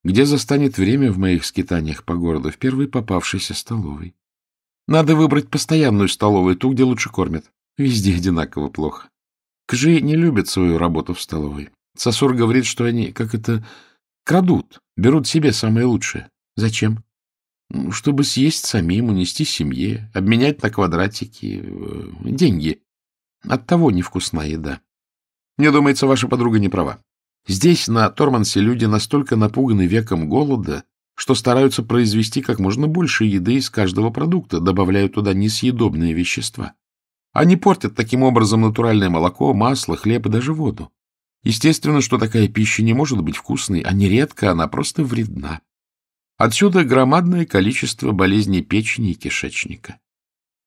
Где застанет время в моих скитаниях по городу в первой попавшейся столовой? Надо выбрать постоянную столовую, ту, где лучше кормят. Везде одинаково плохо. Кжи не любят свою работу в столовой. Сосур говорит, что они, как это, крадут, берут себе самое лучшее. Зачем? Чтобы съесть самим, унести семье, обменять на квадратики, э, деньги. Оттого невкусная еда. Мне думается, ваша подруга не права. Здесь, на Тормансе, люди настолько напуганы веком голода, что стараются произвести как можно больше еды из каждого продукта, добавляя туда несъедобные вещества. Они портят таким образом натуральное молоко, масло, хлеб и даже воду. Естественно, что такая пища не может быть вкусной, а нередко она просто вредна. Отсюда громадное количество болезней печени и кишечника.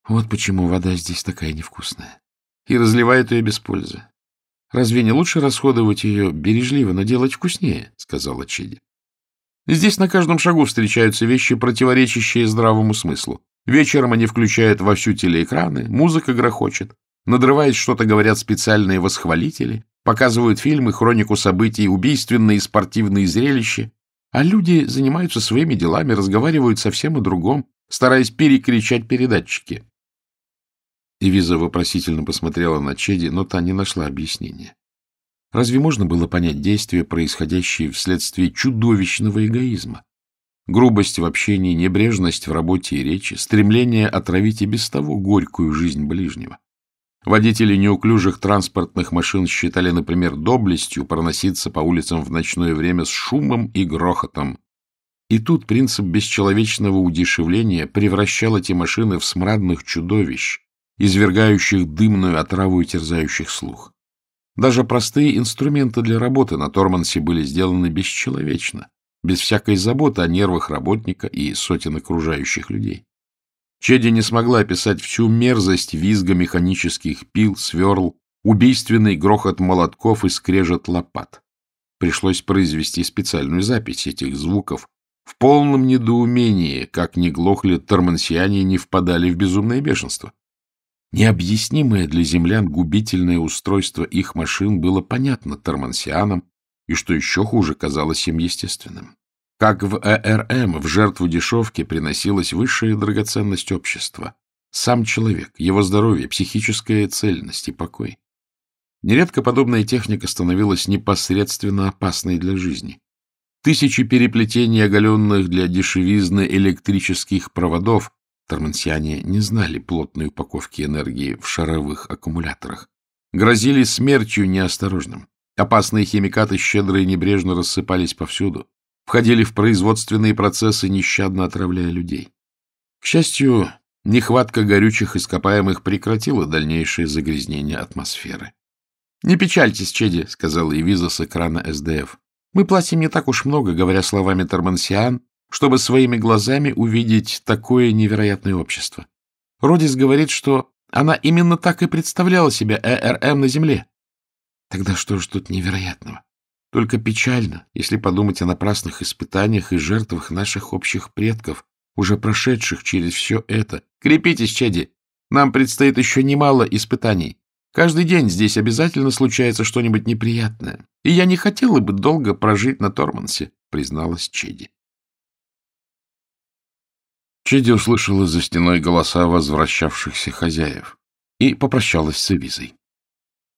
Вот почему вода здесь такая невкусная. И разливают ее без пользы. Разве не лучше расходовать ее бережливо, но делать вкуснее, — сказала Чиди. Здесь на каждом шагу встречаются вещи, противоречащие здравому смыслу. Вечером они включают во всю телеэкраны, музыка грохочет, надрываясь что-то говорят специальные восхвалители, показывают фильмы, хронику событий, убийственные и спортивные зрелища, а люди занимаются своими делами, разговаривают совсем о другом, стараясь перекричать передатчики. Ивиза вопросительно посмотрела на Чеди, но та не нашла объяснения. Разве можно было понять действия, происходящие вследствие чудовищного эгоизма? Грубость в общении, небрежность в работе и речи, стремление отравить и без того горькую жизнь ближнего. Водители неуклюжих транспортных машин считали, например, доблестью проноситься по улицам в ночное время с шумом и грохотом. И тут принцип бесчеловечного удешевления превращал эти машины в смрадных чудовищ, извергающих дымную отраву и терзающих слух. Даже простые инструменты для работы на Тормансе были сделаны бесчеловечно, без всякой заботы о нервах работника и сотен окружающих людей. Чеди не смогла описать всю мерзость визга механических пил, сверл, убийственный грохот молотков и скрежет лопат. Пришлось произвести специальную запись этих звуков. В полном недоумении, как ни глохли тормансиане, не впадали в безумное бешенство. Необъяснимое для землян губительное устройство их машин было понятно тормансианам, и, что еще хуже, казалось им естественным. Как в ЭРМ в жертву дешевки приносилась высшая драгоценность общества — сам человек, его здоровье, психическая цельность и покой. Нередко подобная техника становилась непосредственно опасной для жизни. Тысячи переплетений оголенных для дешевизны электрических проводов Тормансиане не знали плотной упаковки энергии в шаровых аккумуляторах. Грозили смертью неосторожным. Опасные химикаты щедро и небрежно рассыпались повсюду. Входили в производственные процессы, нещадно отравляя людей. К счастью, нехватка горючих ископаемых прекратила дальнейшее загрязнение атмосферы. — Не печальтесь, Чеди, — сказала Эвиза с экрана СДФ. — Мы платим не так уж много, говоря словами Тормансиан, чтобы своими глазами увидеть такое невероятное общество. Родис говорит, что она именно так и представляла себе ЭРМ на Земле. Тогда что же тут невероятного? Только печально, если подумать о напрасных испытаниях и жертвах наших общих предков, уже прошедших через все это. Крепитесь, Чеди, нам предстоит еще немало испытаний. Каждый день здесь обязательно случается что-нибудь неприятное. И я не хотела бы долго прожить на Тормансе, призналась Чеди. Чеди услышала за стеной голоса возвращавшихся хозяев и попрощалась с Эвизой.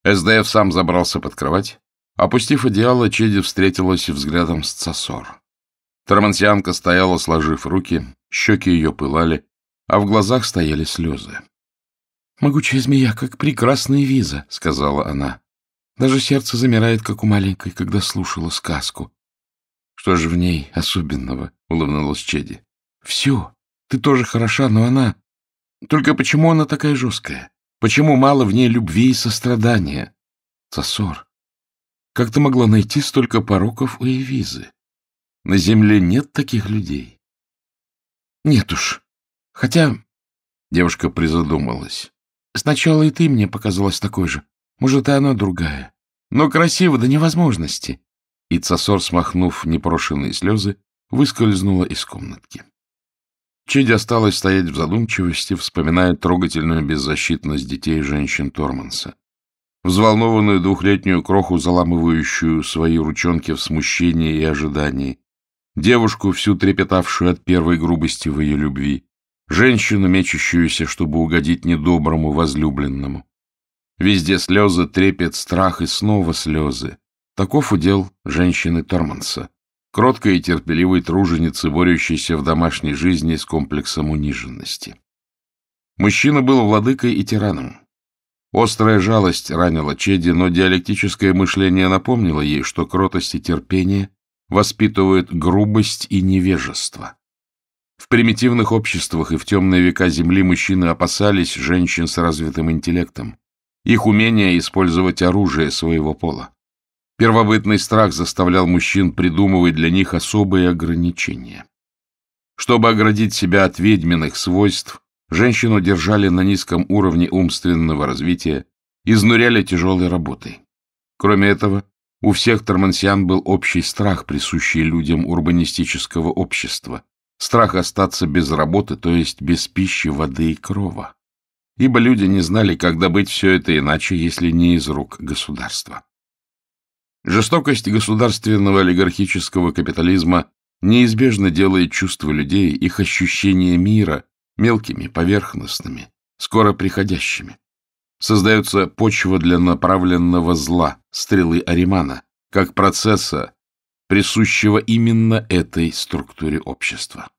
СДФ сам забрался под кровать. Опустив одеяло, Чеди встретилась взглядом с Цасор. Тормансианка стояла, сложив руки, щеки ее пылали, а в глазах стояли слезы. — Могучая змея, как прекрасная виза, — сказала она. Даже сердце замирает, как у маленькой, когда слушала сказку. — Что же в ней особенного? — улыбнулась Чеди. — Все. Ты тоже хороша, но она... Только почему она такая жесткая? Почему мало в ней любви и сострадания? Сосор, как ты могла найти столько пороков у Эвизы? На земле нет таких людей. Нет уж. Хотя... Девушка призадумалась. Сначала и ты мне показалась такой же. Может, и она другая. Но красиво до невозможности. И Цасор, смахнув непрошенные слезы, выскользнула из комнатки. Чеди осталась стоять в задумчивости, вспоминая трогательную беззащитность детей и женщин Торманса. Взволнованную двухлетнюю кроху, заламывающую свои ручонки в смущении и ожидании, девушку, всю трепетавшую от первой грубости в ее любви, женщину, мечущуюся, чтобы угодить недоброму возлюбленному. Везде слезы, трепет, страх и снова слезы. Таков удел женщины Торманса кроткой и терпеливой труженицы, борющейся в домашней жизни с комплексом униженности. Мужчина был владыкой и тираном. Острая жалость ранила Чеди, но диалектическое мышление напомнило ей, что кротость и терпение воспитывают грубость и невежество. В примитивных обществах и в темные века Земли мужчины опасались женщин с развитым интеллектом, их умения использовать оружие своего пола. Первобытный страх заставлял мужчин придумывать для них особые ограничения. Чтобы оградить себя от ведьминых свойств, женщину держали на низком уровне умственного развития, изнуряли тяжелой работой. Кроме этого, у всех тормансиан был общий страх, присущий людям урбанистического общества, страх остаться без работы, то есть без пищи, воды и крова. Ибо люди не знали, как добыть все это иначе, если не из рук государства. Жестокость государственного олигархического капитализма неизбежно делает чувства людей, их ощущение мира мелкими, поверхностными, скоро приходящими. Создается почва для направленного зла, стрелы Аримана, как процесса, присущего именно этой структуре общества.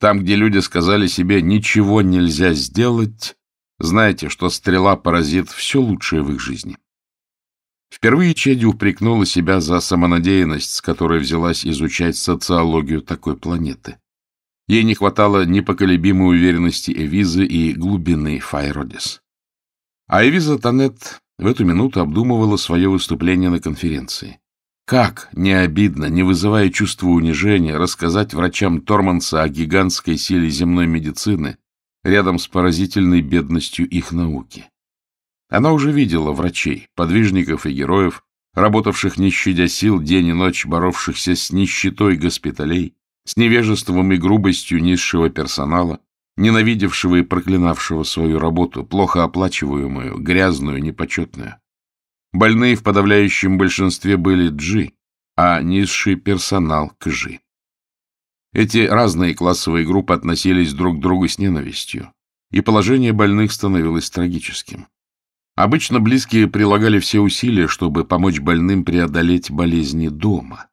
Там, где люди сказали себе «ничего нельзя сделать», знаете, что стрела поразит все лучшее в их жизни. Впервые Чеди упрекнула себя за самонадеянность, с которой взялась изучать социологию такой планеты. Ей не хватало непоколебимой уверенности Эвизы и глубины Файродис. А Эвиза Танет в эту минуту обдумывала свое выступление на конференции. Как, не обидно, не вызывая чувства унижения, рассказать врачам Торманса о гигантской силе земной медицины рядом с поразительной бедностью их науки? Она уже видела врачей, подвижников и героев, работавших не щадя сил, день и ночь боровшихся с нищетой госпиталей, с невежеством и грубостью низшего персонала, ненавидевшего и проклинавшего свою работу, плохо оплачиваемую, грязную, непочетную. Больные в подавляющем большинстве были джи, а низший персонал — кжи. Эти разные классовые группы относились друг к другу с ненавистью, и положение больных становилось трагическим. Обычно близкие прилагали все усилия, чтобы помочь больным преодолеть болезни дома.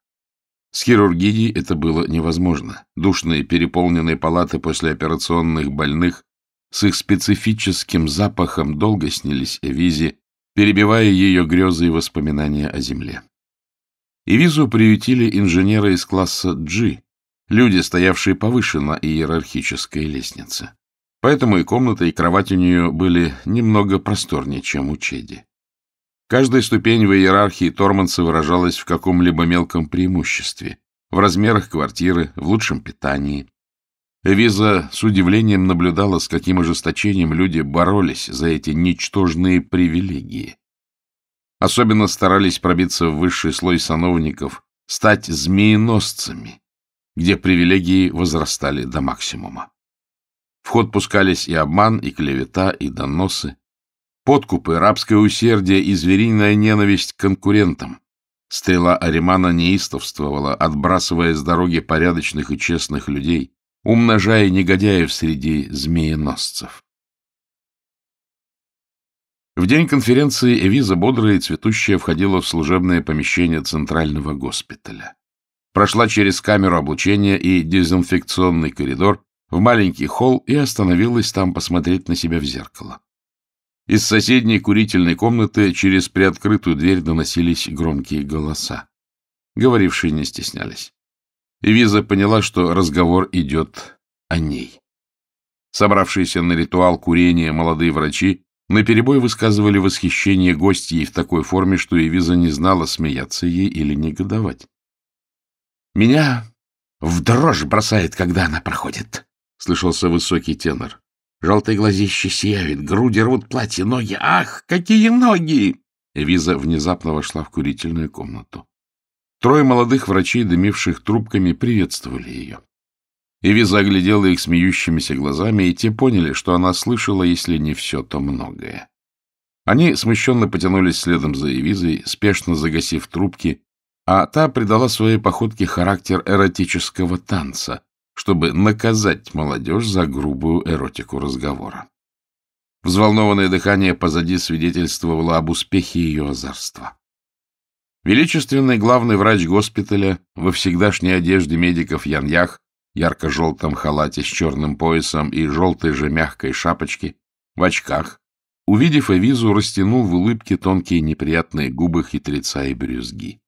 С хирургией это было невозможно. Душные переполненные палаты после операционных больных с их специфическим запахом долго снились Эвизе, перебивая ее грезы и воспоминания о земле. Эвизу приютили инженеры из класса G, люди, стоявшие повыше на иерархической лестнице. Поэтому и комната, и кровать у нее были немного просторнее, чем у Чеди. Каждая ступень в иерархии Торманса выражалась в каком-либо мелком преимуществе, в размерах квартиры, в лучшем питании. Виза с удивлением наблюдала, с каким ожесточением люди боролись за эти ничтожные привилегии. Особенно старались пробиться в высший слой сановников, стать змееносцами, где привилегии возрастали до максимума. В ход пускались и обман, и клевета, и доносы, подкупы, рабское усердие и звериная ненависть к конкурентам. Стрела Аримана неистовствовала, отбрасывая с дороги порядочных и честных людей, умножая негодяев среди змееносцев. В день конференции Эвиза бодрая и цветущая входила в служебное помещение Центрального госпиталя. Прошла через камеру облучения и дезинфекционный коридор в маленький холл и остановилась там посмотреть на себя в зеркало. Из соседней курительной комнаты через приоткрытую дверь доносились громкие голоса. Говорившие не стеснялись. Эвиза поняла, что разговор идет о ней. Собравшиеся на ритуал курения молодые врачи наперебой высказывали восхищение гостьей в такой форме, что Эвиза не знала, смеяться ей или негодовать. «Меня в дрожь бросает, когда она проходит», — слышался высокий тенор. «Желтые глазища сияют, груди рвут платье, ноги. Ах, какие ноги!» Эвиза внезапно вошла в курительную комнату. Трое молодых врачей, дымивших трубками, приветствовали ее. Эвиза оглядела их смеющимися глазами, и те поняли, что она слышала, если не все, то многое. Они смущенно потянулись следом за Эвизой, спешно загасив трубки, а та придала своей походке характер эротического танца, чтобы наказать молодежь за грубую эротику разговора. Взволнованное дыхание позади свидетельствовало об успехе ее озарства. Величественный главный врач госпиталя во всегдашней одежде медиков Яньях ярко-желтом халате с черным поясом и желтой же мягкой шапочке, в очках, увидев Эвизу, растянул в улыбке тонкие неприятные губы хитреца и брюзги.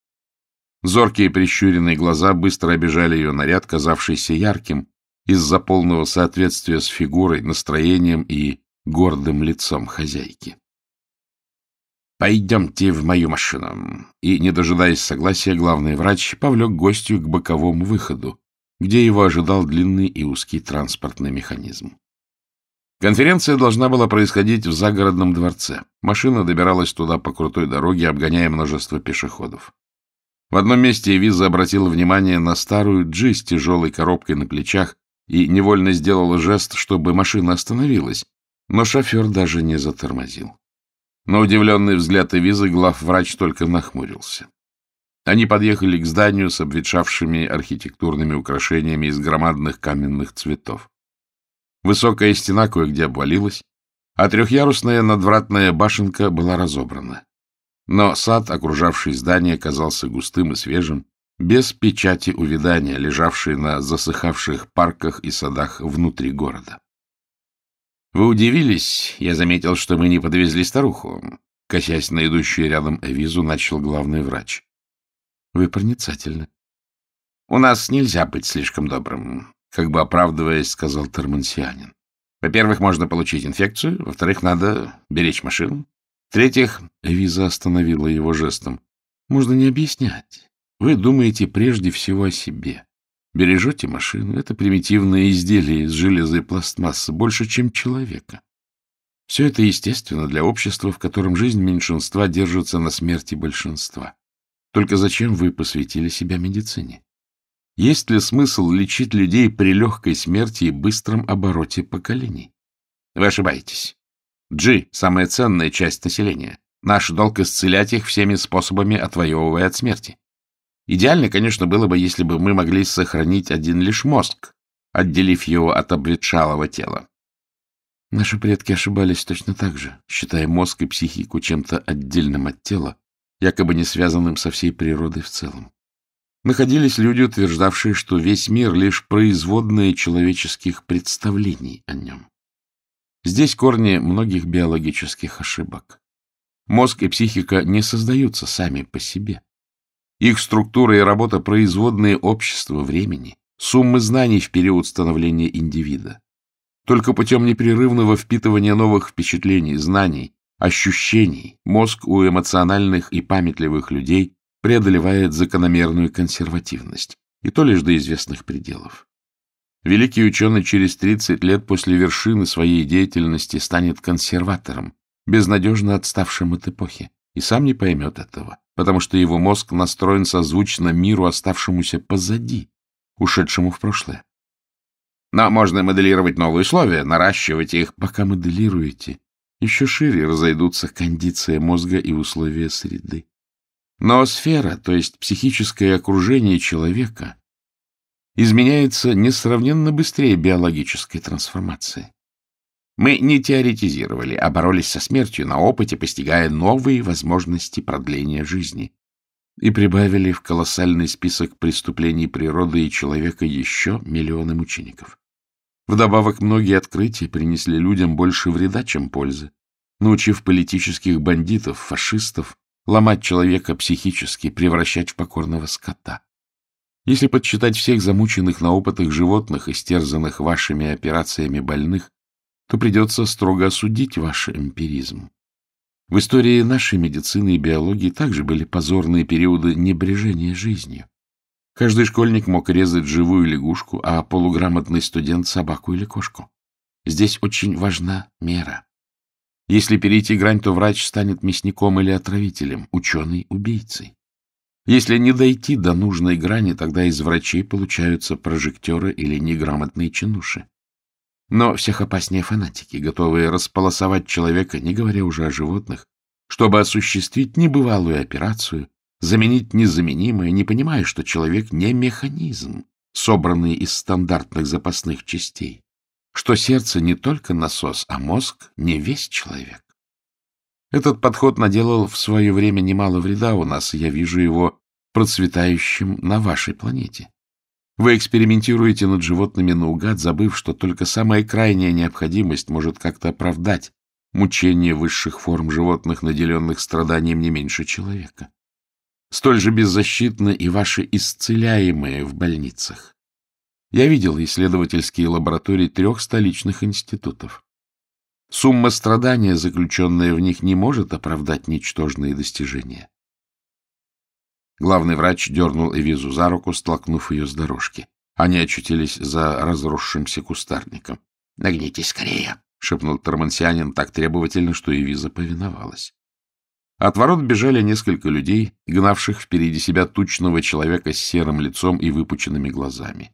Зоркие прищуренные глаза быстро обижали ее наряд, казавшийся ярким из-за полного соответствия с фигурой, настроением и гордым лицом хозяйки. «Пойдемте в мою машину». И, не дожидаясь согласия, главный врач повлек гостью к боковому выходу, где его ожидал длинный и узкий транспортный механизм. Конференция должна была происходить в загородном дворце. Машина добиралась туда по крутой дороге, обгоняя множество пешеходов. В одном месте Виза обратила внимание на старую Джи с тяжелой коробкой на плечах и невольно сделала жест, чтобы машина остановилась, но шофер даже не затормозил. На удивленный взгляд Эвизы главврач только нахмурился. Они подъехали к зданию с обветшавшими архитектурными украшениями из громадных каменных цветов. Высокая стена кое-где обвалилась, а трехъярусная надвратная башенка была разобрана. Но сад, окружавший здание, казался густым и свежим, без печати увядания, лежавшей на засыхавших парках и садах внутри города. — Вы удивились? Я заметил, что мы не подвезли старуху. Косясь на идущую рядом Эвизу, начал главный врач. Вы проницательны. — У нас нельзя быть слишком добрым, — как бы оправдываясь, сказал Термансианин. — Во-первых, можно получить инфекцию, во-вторых, надо беречь машину. В-третьих, Виза остановила его жестом. — Можно не объяснять. Вы думаете прежде всего о себе. Бережете машину. Это примитивное изделие из железа и пластмассы, больше, чем человека. Все это естественно для общества, в котором жизнь меньшинства держится на смерти большинства. Только зачем вы посвятили себя медицине? Есть ли смысл лечить людей при легкой смерти и быстром обороте поколений? Вы ошибаетесь. Джи — самая ценная часть населения. Наш долг исцелять их всеми способами, отвоевывая от смерти. Идеально, конечно, было бы, если бы мы могли сохранить один лишь мозг, отделив его от обветшалого тела. Наши предки ошибались точно так же, считая мозг и психику чем-то отдельным от тела, якобы не связанным со всей природой в целом. Находились люди, утверждавшие, что весь мир — лишь производные человеческих представлений о нем. Здесь корни многих биологических ошибок. Мозг и психика не создаются сами по себе. Их структура и работа — производные общества времени, суммы знаний в период становления индивида. Только путем непрерывного впитывания новых впечатлений, знаний, ощущений мозг у эмоциональных и памятливых людей преодолевает закономерную консервативность, и то лишь до известных пределов. Великий ученый через 30 лет после вершины своей деятельности станет консерватором, безнадежно отставшим от эпохи. и сам не поймет этого, потому что его мозг настроен созвучно миру, оставшемуся позади, ушедшему в прошлое. Но можно моделировать новые условия, наращивать их. Пока моделируете, еще шире разойдутся кондиция мозга и условия среды. Но сфера, то есть психическое окружение человека, изменяется несравненно быстрее биологической трансформации. Мы не теоретизировали, а боролись со смертью на опыте, постигая новые возможности продления жизни. И прибавили в колоссальный список преступлений природы и человека еще миллионы мучеников. Вдобавок, многие открытия принесли людям больше вреда, чем пользы, научив политических бандитов, фашистов ломать человека психически, превращать в покорного скота. Если подсчитать всех замученных на опытах животных, истерзанных вашими операциями больных, то придется строго осудить ваш эмпиризм. В истории нашей медицины и биологии также были позорные периоды небрежения жизнью. Каждый школьник мог резать живую лягушку, а полуграмотный студент — собаку или кошку. Здесь очень важна мера. Если перейти грань, то врач станет мясником или отравителем, ученый — убийцей. Если не дойти до нужной грани, тогда из врачей получаются прожектеры или неграмотные чинуши. Но всех опаснее фанатики, готовые располосовать человека, не говоря уже о животных, чтобы осуществить небывалую операцию, заменить незаменимое, не понимая, что человек не механизм, собранный из стандартных запасных частей, что сердце не только насос, а мозг не весь человек. Этот подход наделал в свое время немало вреда у нас, и я вижу его процветающим на вашей планете. Вы экспериментируете над животными наугад, забыв, что только самая крайняя необходимость может как-то оправдать мучение высших форм животных, наделенных страданием не меньше человека. Столь же беззащитны и ваши исцеляемые в больницах. Я видел исследовательские лаборатории трех столичных институтов. Сумма страдания, заключенная в них, не может оправдать ничтожные достижения. Главный врач дернул Эвизу за руку, столкнув ее с дорожки. Они очутились за разросшимся кустарником. — Нагнитесь скорее, — шепнул тормансианин так требовательно, что Эвиза повиновалась. От ворот бежали несколько людей, гнавших впереди себя тучного человека с серым лицом и выпученными глазами.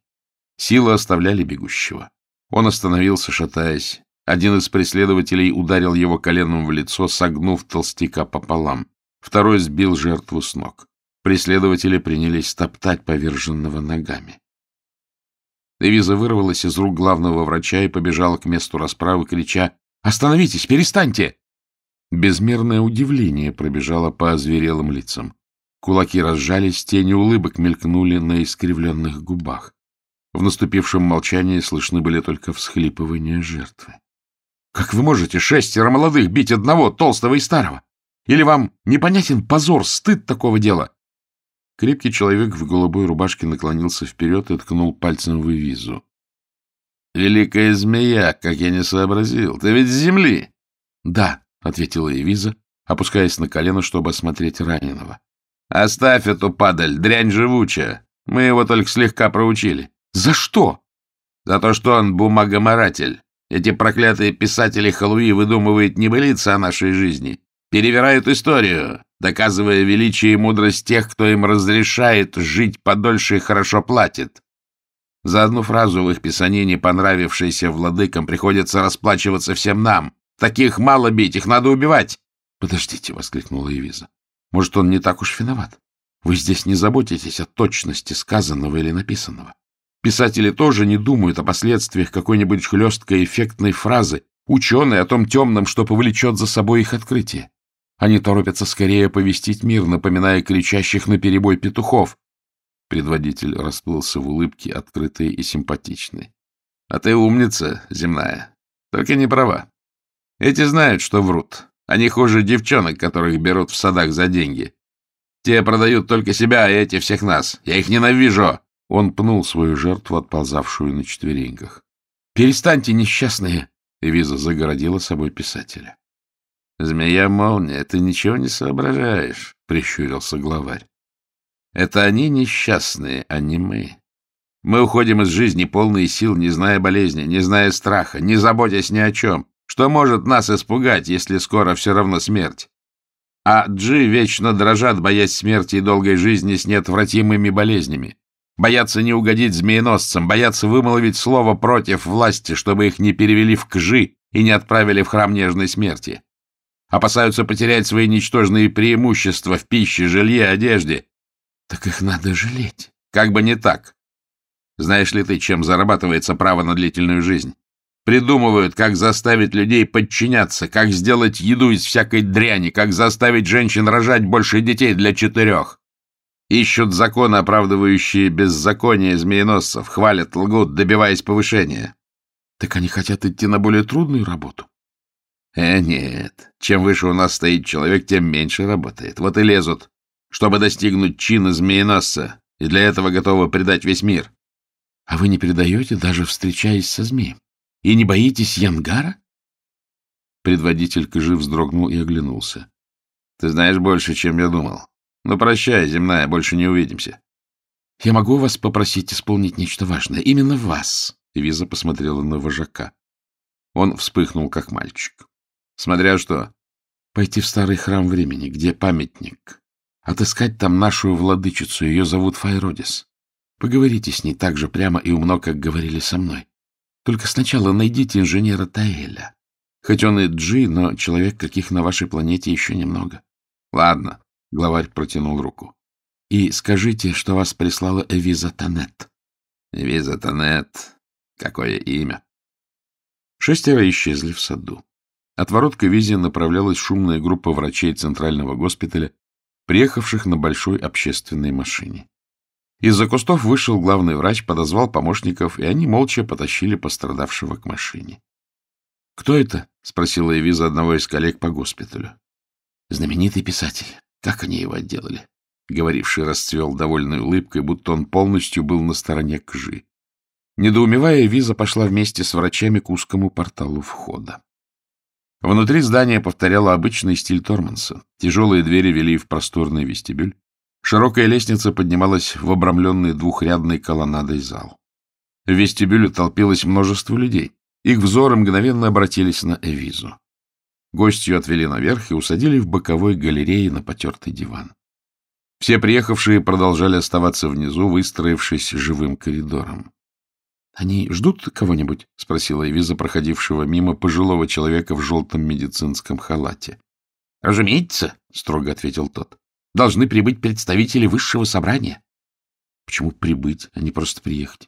Силы оставляли бегущего. Он остановился, шатаясь. Один из преследователей ударил его коленом в лицо, согнув толстяка пополам. Второй сбил жертву с ног. Преследователи принялись топтать поверженного ногами. Девиза вырвалась из рук главного врача и побежала к месту расправы, крича «Остановитесь! Перестаньте!» Безмерное удивление пробежало по озверелым лицам. Кулаки разжались, тени улыбок мелькнули на искривленных губах. В наступившем молчании слышны были только всхлипывания жертвы. — Как вы можете шестеро молодых бить одного, толстого и старого? Или вам непонятен позор, стыд такого дела? Крепкий человек в голубой рубашке наклонился вперед и ткнул пальцем в Эвизу. — Великая змея, как я не сообразил, ты ведь с земли? — Да, — ответила Эвиза, опускаясь на колено, чтобы осмотреть раненого. — Оставь эту падаль, дрянь живучая. Мы его только слегка проучили. — За что? — За то, что он бумагоморатель. Эти проклятые писатели Халуи выдумывают небылицы о нашей жизни, перевирают историю, доказывая величие и мудрость тех, кто им разрешает жить подольше и хорошо платит. За одну фразу в их писании, не понравившейся владыкам, приходится расплачиваться всем нам. Таких мало бить, их надо убивать. — Подождите, — воскликнула Эвиза. — Может, он не так уж виноват? Вы здесь не заботитесь о точности сказанного или написанного. Писатели тоже не думают о последствиях какой-нибудь хлесткой эффектной фразы, ученые о том темном, что повлечет за собой их открытие. Они торопятся скорее оповестить мир, напоминая кричащих на перебой петухов. Предводитель расплылся в улыбке, открытой и симпатичной. — А ты умница, земная. Только не права. Эти знают, что врут. Они хуже девчонок, которых берут в садах за деньги. Те продают только себя, а эти всех нас. Я их ненавижу!» Он пнул свою жертву, отползавшую на четвереньках. «Перестаньте, несчастные!» Эвиза загородила собой писателя. «Змея-молния, ты ничего не соображаешь», — прищурился главарь. «Это они несчастные, а не мы. Мы уходим из жизни полные сил, не зная болезни, не зная страха, не заботясь ни о чем. Что может нас испугать, если скоро все равно смерть? А Джи вечно дрожат, боясь смерти и долгой жизни с неотвратимыми болезнями. Боятся не угодить змееносцам, боятся вымолвить слово против власти, чтобы их не перевели в Кжи и не отправили в храм нежной смерти. Опасаются потерять свои ничтожные преимущества в пище, жилье, одежде. Так их надо жалеть. Как бы не так. Знаешь ли ты, чем зарабатывается право на длительную жизнь? Придумывают, как заставить людей подчиняться, как сделать еду из всякой дряни, как заставить женщин рожать больше детей для четырех. Ищут законы, оправдывающие беззаконие змееносцев, хвалят, лгут, добиваясь повышения. Так они хотят идти на более трудную работу. Э, нет. Чем выше у нас стоит человек, тем меньше работает. Вот и лезут, чтобы достигнуть чина змееносца, и для этого готовы предать весь мир. А вы не предаете, даже встречаясь со змеем? И не боитесь Янгара? Предводитель Кыжи вздрогнул и оглянулся. — Ты знаешь больше, чем я думал. Ну, прощай, земная, больше не увидимся. — Я могу вас попросить исполнить нечто важное? Именно вас. Виза посмотрела на вожака. Он вспыхнул, как мальчик. — Смотря что? — Пойти в старый храм времени, где памятник. Отыскать там нашу владычицу, ее зовут Файродис. Поговорите с ней так же прямо и умно, как говорили со мной. Только сначала найдите инженера Таэля. Хоть он и Джи, но человек, каких на вашей планете еще немного. — Ладно, — главарь протянул руку. — И скажите, что вас прислала Эвиза Танет. — Эвиза Танет? Какое имя? Шестеро исчезли в саду. От ворот к Эвизе направлялась шумная группа врачей Центрального госпиталя, приехавших на большой общественной машине. Из-за кустов вышел главный врач, подозвал помощников, и они молча потащили пострадавшего к машине. — Кто это? — спросила Эвиза одного из коллег по госпиталю. — Знаменитый писатель. Как они его отделали? Говоривший расцвел довольной улыбкой, будто он полностью был на стороне Кжи. Недоумевая, Виза пошла вместе с врачами к узкому порталу входа. Внутри здания повторяло обычный стиль Торманса. Тяжелые двери вели в просторный вестибюль. Широкая лестница поднималась в обрамленный двухрядной колоннадой зал. В вестибюле толпилось множество людей. Их взоры мгновенно обратились на Эвизу. Гостью отвели наверх и усадили в боковой галерее на потертый диван. Все приехавшие продолжали оставаться внизу, выстроившись живым коридором. — Они ждут кого-нибудь? — спросила Эвиза, проходившего мимо пожилого человека в желтом медицинском халате. — Разумеется, — строго ответил тот должны прибыть представители высшего собрания. Почему прибыть, а не просто приехать?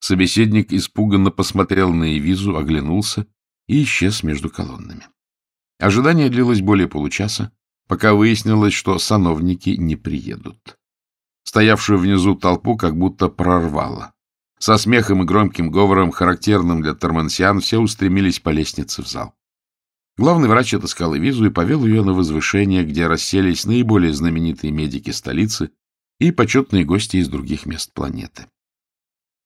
Собеседник испуганно посмотрел на Эвизу, оглянулся и исчез между колоннами. Ожидание длилось более получаса, пока выяснилось, что сановники не приедут. Стоявшую внизу толпу как будто прорвало. Со смехом и громким говором, характерным для тормансиан, все устремились по лестнице в зал. Главный врач отыскал визу и повел ее на возвышение, где расселись наиболее знаменитые медики столицы и почетные гости из других мест планеты.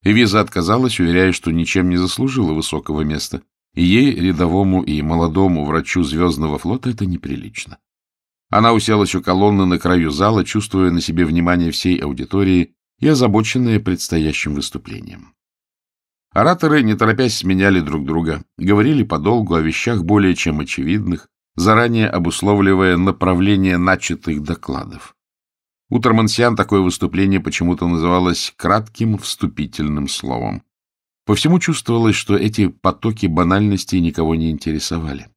Эвиза отказалась, уверяя, что ничем не заслужила высокого места, ей, рядовому и молодому врачу Звездного флота, это неприлично. Она уселась у колонны на краю зала, чувствуя на себе внимание всей аудитории и озабоченная предстоящим выступлением. Ораторы, не торопясь, сменяли друг друга, говорили подолгу о вещах более чем очевидных, заранее обусловливая направление начатых докладов. У Тормансиан такое выступление почему-то называлось кратким вступительным словом. По всему чувствовалось, что эти потоки банальностей никого не интересовали.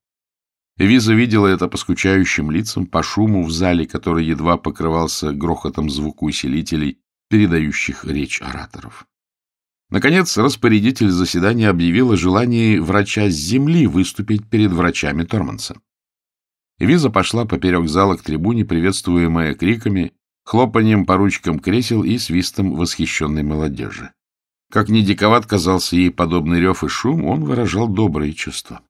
Виза видела это по скучающим лицам, по шуму в зале, который едва покрывался грохотом звукоусилителей, передающих речь ораторов. Наконец, распорядитель заседания объявил о желании врача с земли выступить перед врачами Торманса. Виза пошла поперек зала к трибуне, приветствуемая криками, хлопанием по ручкам кресел и свистом восхищенной молодежи. Как ни диковат казался ей подобный рев и шум, он выражал добрые чувства.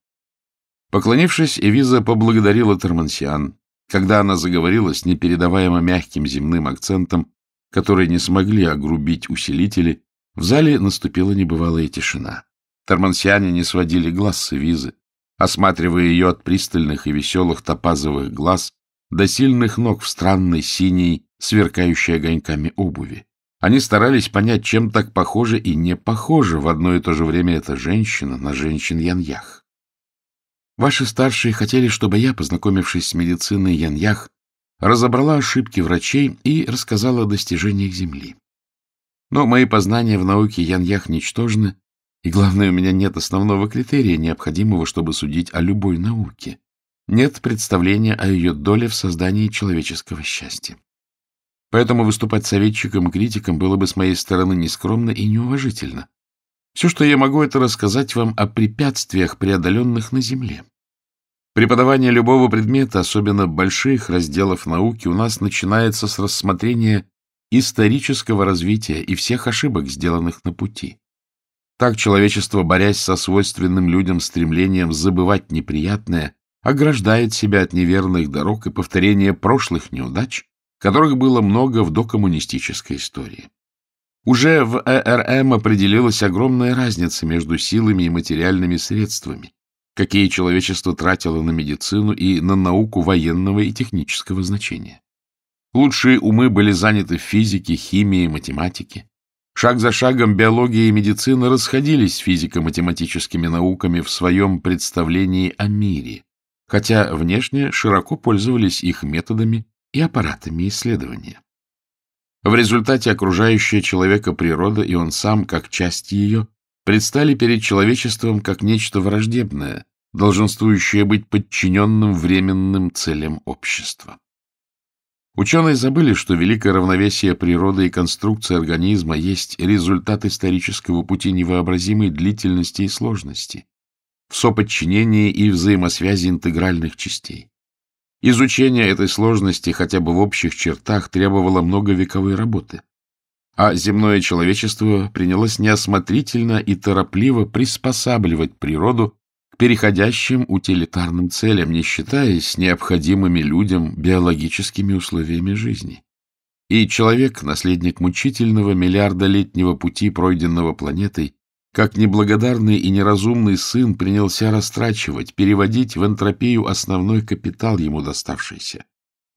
Поклонившись, Эвиза поблагодарила Тормансиан. Когда она заговорила с непередаваемо мягким земным акцентом, который не смогли огрубить усилители, в зале наступила небывалая тишина. Тормансиане не сводили глаз с визы, осматривая ее от пристальных и веселых топазовых глаз до сильных ног в странной синей, сверкающей огоньками обуви. Они старались понять, чем так похоже и не похоже в одно и то же время эта женщина на женщин Яньях. Ваши старшие хотели, чтобы я, познакомившись с медициной Яньях, разобрала ошибки врачей и рассказала о достижениях Земли. Но мои познания в науке Яньях ничтожны, и, главное, у меня нет основного критерия, необходимого, чтобы судить о любой науке. Нет представления о ее доле в создании человеческого счастья. Поэтому выступать советчиком критиком было бы с моей стороны нескромно и неуважительно. Все, что я могу, это рассказать вам о препятствиях, преодоленных на Земле. Преподавание любого предмета, особенно больших разделов науки, у нас начинается с рассмотрения исторического развития и всех ошибок, сделанных на пути. Так человечество, борясь со свойственным людям стремлением забывать неприятное, ограждает себя от неверных дорог и повторения прошлых неудач, которых было много в докоммунистической истории. Уже в ЭРМ определилась огромная разница между силами и материальными средствами, какие человечество тратило на медицину и на науку военного и технического значения. Лучшие умы были заняты в физике, химии, математике. Шаг за шагом биология и медицина расходились с физико-математическими науками в своем представлении о мире, хотя внешне широко пользовались их методами и аппаратами исследования. В результате окружающая человека природа и он сам, как часть ее, предстали перед человечеством как нечто враждебное, долженствующее быть подчиненным временным целям общества. Ученые забыли, что великое равновесие природы и конструкции организма есть результат исторического пути невообразимой длительности и сложности, в соподчинении и взаимосвязи интегральных частей. Изучение этой сложности хотя бы в общих чертах требовало многовековой работы. А земное человечество принялось неосмотрительно и торопливо приспосабливать природу к переходящим утилитарным целям, не считаясь необходимыми людям биологическими условиями жизни. И человек, наследник мучительного миллиардолетнего пути, пройденного планетой, как неблагодарный и неразумный сын принялся растрачивать, переводить в энтропию основной капитал ему доставшийся,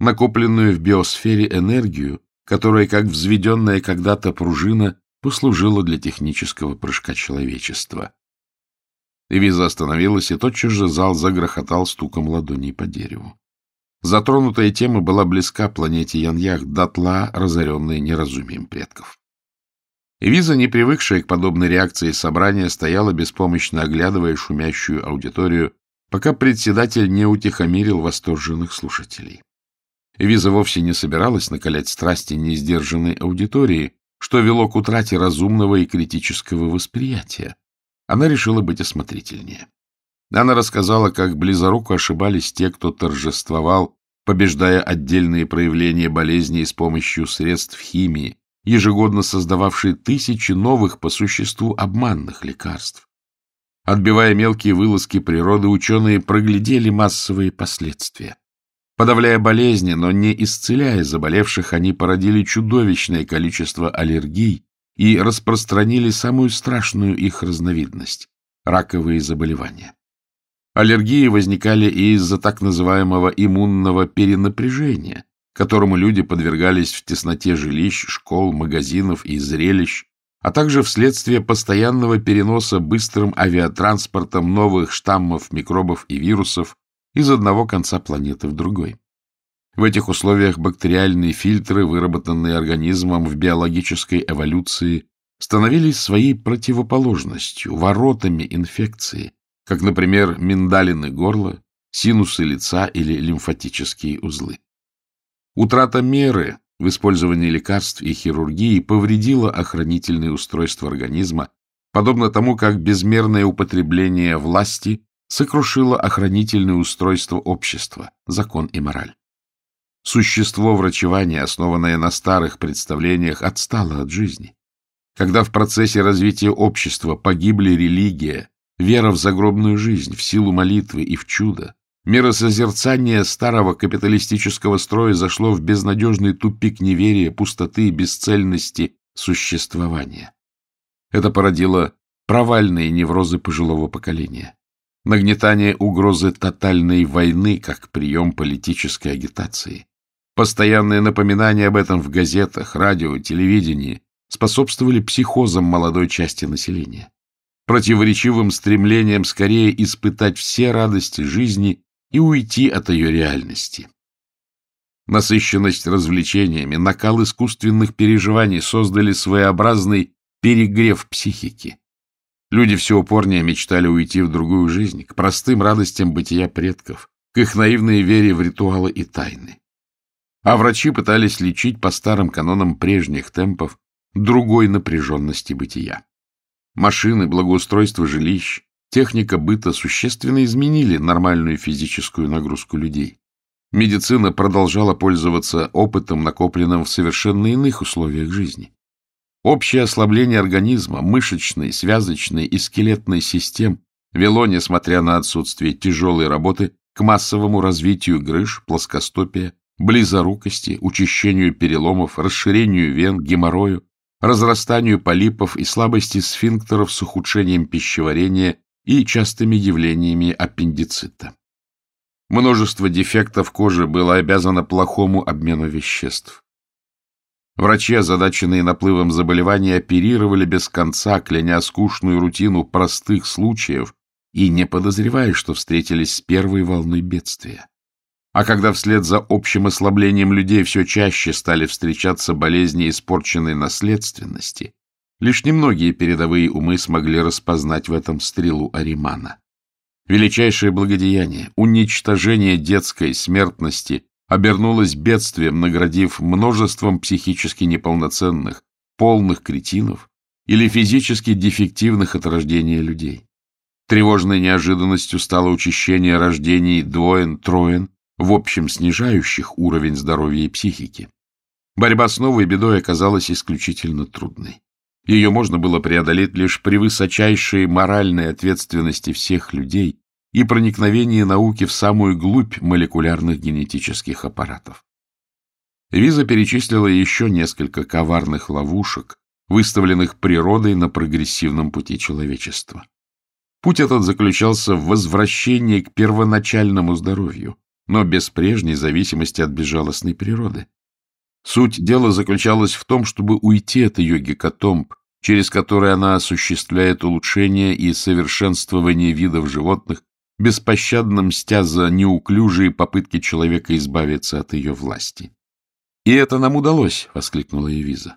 накопленную в биосфере энергию, которая, как взведенная когда-то пружина, послужила для технического прыжка человечества. Эвиза остановилась, и тотчас же зал загрохотал стуком ладоней по дереву. Затронутая тема была близка планете Яньях, дотла, разоренной неразумием предков. Виза, не привыкшая к подобной реакции собрания, стояла беспомощно оглядывая шумящую аудиторию, пока председатель не утихомирил восторженных слушателей. Виза вовсе не собиралась накалять страсти несдержанной аудитории, что вело к утрате разумного и критического восприятия. Она решила быть осмотрительнее. Она рассказала, как близоруко ошибались те, кто торжествовал, побеждая отдельные проявления болезней с помощью средств химии, ежегодно создававшие тысячи новых по существу обманных лекарств. Отбивая мелкие вылазки природы, ученые проглядели массовые последствия. Подавляя болезни, но не исцеляя заболевших, они породили чудовищное количество аллергий и распространили самую страшную их разновидность – раковые заболевания. Аллергии возникали и из-за так называемого иммунного перенапряжения, которому люди подвергались в тесноте жилищ, школ, магазинов и зрелищ, а также вследствие постоянного переноса быстрым авиатранспортом новых штаммов микробов и вирусов из одного конца планеты в другой. В этих условиях бактериальные фильтры, выработанные организмом в биологической эволюции, становились своей противоположностью, воротами инфекции, как, например, миндалины горла, синусы лица или лимфатические узлы. Утрата меры в использовании лекарств и хирургии повредила охранительные устройства организма, подобно тому, как безмерное употребление власти сокрушило охранительные устройства общества, закон и мораль. Существо врачевания, основанное на старых представлениях, отстало от жизни. Когда в процессе развития общества погибли религия, вера в загробную жизнь, в силу молитвы и в чудо, Миросозерцание старого капиталистического строя зашло в безнадежный тупик неверия, пустоты и бесцельности существования. Это породило провальные неврозы пожилого поколения, нагнетание угрозы тотальной войны как прием политической агитации, постоянное напоминание об этом в газетах, радио, телевидении способствовали психозам молодой части населения. противоречивым стремлением скорее испытать все радости жизни и уйти от ее реальности. Насыщенность развлечениями, накал искусственных переживаний создали своеобразный перегрев психики. Люди все упорнее мечтали уйти в другую жизнь, к простым радостям бытия предков, к их наивной вере в ритуалы и тайны. А врачи пытались лечить по старым канонам прежних темпов другой напряженности бытия. Машины, благоустройство жилищ, техника быта существенно изменили нормальную физическую нагрузку людей. Медицина продолжала пользоваться опытом, накопленным в совершенно иных условиях жизни. Общее ослабление организма, мышечной, связочной и скелетной систем вело, несмотря на отсутствие тяжелой работы, к массовому развитию грыж, плоскостопия, близорукости, учащению переломов, расширению вен, геморрою, разрастанию полипов и слабости сфинктеров с ухудшением пищеварения и частыми явлениями аппендицита. Множество дефектов кожи было обязано плохому обмену веществ. Врачи, озадаченные наплывом заболеваний, оперировали без конца, кляня скучную рутину простых случаев и не подозревая, что встретились с первой волной бедствия. А когда вслед за общим ослаблением людей все чаще стали встречаться болезни испорченной наследственности, лишь немногие передовые умы смогли распознать в этом стрелу Аримана. Величайшее благодеяние, уничтожение детской смертности обернулось бедствием, наградив множеством психически неполноценных, полных кретинов или физически дефективных от рождения людей. Тревожной неожиданностью стало учащение рождений двоен-троен, в общем снижающих уровень здоровья и психики. Борьба с новой бедой оказалась исключительно трудной. Ее можно было преодолеть лишь при высочайшей моральной ответственности всех людей и проникновении науки в самую глубь молекулярных генетических аппаратов. Виза перечислила еще несколько коварных ловушек, выставленных природой на прогрессивном пути человечества. Путь этот заключался в возвращении к первоначальному здоровью, но без прежней зависимости от безжалостной природы. Суть дела заключалась в том, чтобы уйти от ее гекатомб, через который она осуществляет улучшение и совершенствование видов животных, беспощадно мстя за неуклюжие попытки человека избавиться от ее власти. «И это нам удалось!» — воскликнула Евиза.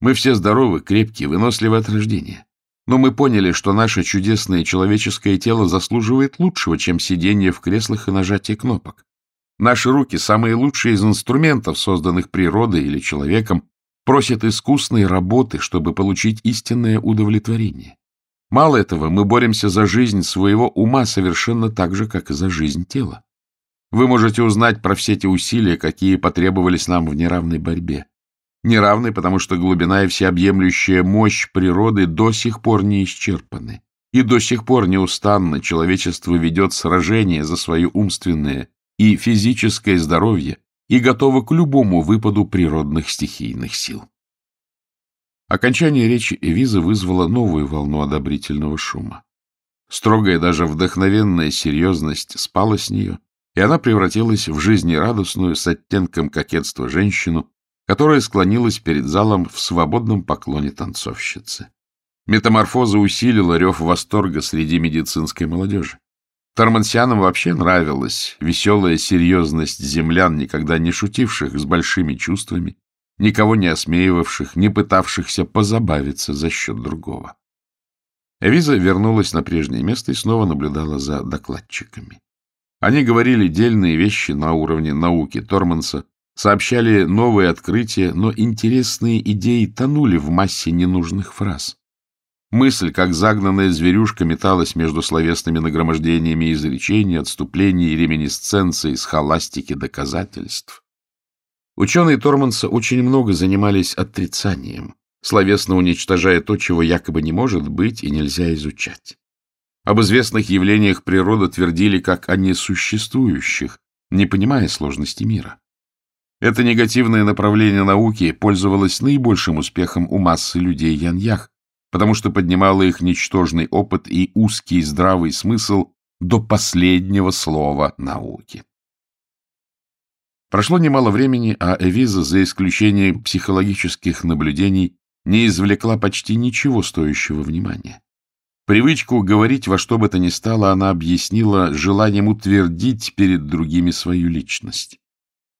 «Мы все здоровы, крепкие, выносливы от рождения. Но мы поняли, что наше чудесное человеческое тело заслуживает лучшего, чем сидение в креслах и нажатие кнопок. Наши руки, самые лучшие из инструментов, созданных природой или человеком, просят искусной работы, чтобы получить истинное удовлетворение. Мало этого, мы боремся за жизнь своего ума совершенно так же, как и за жизнь тела. Вы можете узнать про все те усилия, какие потребовались нам в неравной борьбе. Неравной, потому что глубина и всеобъемлющая мощь природы до сих пор не исчерпаны. И до сих пор неустанно человечество ведет сражение за свое умственное и физическое здоровье и готово к любому выпаду природных стихийных сил. Окончание речи Эвиза вызвало новую волну одобрительного шума. Строгая, даже вдохновенная серьезность спала с нее, и она превратилась в жизнерадостную с оттенком кокетства женщину, которая склонилась перед залом в свободном поклоне танцовщицы. Метаморфоза усилила рев восторга среди медицинской молодежи. Тормансианам вообще нравилась веселая серьезность землян, никогда не шутивших с большими чувствами, никого не осмеивавших, не пытавшихся позабавиться за счет другого. Эвиза вернулась на прежнее место и снова наблюдала за докладчиками. Они говорили дельные вещи на уровне науки Торманса, сообщали новые открытия, но интересные идеи тонули в массе ненужных фраз. Мысль, как загнанная зверюшка, металась между словесными нагромождениями изречений, отступлений и реминисценций, схоластики, доказательств. Ученые Торманса очень много занимались отрицанием, словесно уничтожая то, чего якобы не может быть и нельзя изучать. Об известных явлениях природы твердили как о несуществующих, не понимая сложности мира. Это негативное направление науки пользовалось наибольшим успехом у массы людей Яньях, потому что поднимало их ничтожный опыт и узкий здравый смысл до последнего слова науки. Прошло немало времени, а Эвиза, за исключением психологических наблюдений, не извлекла почти ничего стоящего внимания. Привычку говорить во что бы то ни стало она объяснила желанием утвердить перед другими свою личность.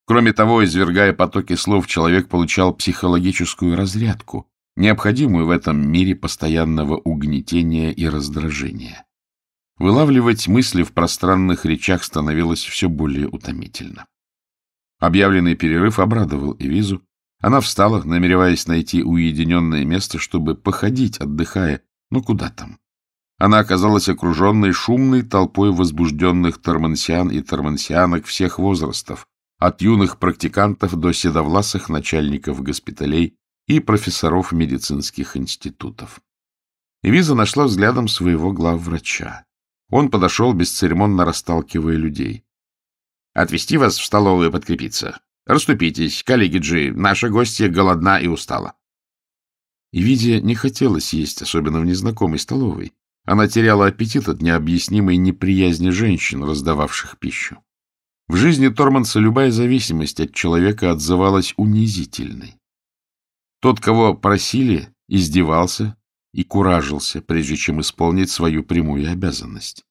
Кроме того, извергая потоки слов, человек получал психологическую разрядку, необходимую в этом мире постоянного угнетения и раздражения. Вылавливать мысли в пространных речах становилось все более утомительно. Объявленный перерыв обрадовал Эвизу. Она встала, намереваясь найти уединенное место, чтобы походить, отдыхая. Ну, куда там? Она оказалась окруженной шумной толпой возбужденных тормансиан и тормансианок всех возрастов, от юных практикантов до седовласых начальников госпиталей и профессоров медицинских институтов. Эвиза нашла взглядом своего главврача. Он подошел, бесцеремонно расталкивая людей. — Отвезти вас в столовую подкрепиться. Расступитесь, коллеги Джи, наша гостья голодна и устала. И Виде не хотелось есть, особенно в незнакомой столовой. Она теряла аппетит от необъяснимой неприязни женщин, раздававших пищу. В жизни Торманса любая зависимость от человека отзывалась унизительной. Тот, кого просили, издевался и куражился, прежде чем исполнить свою прямую обязанность.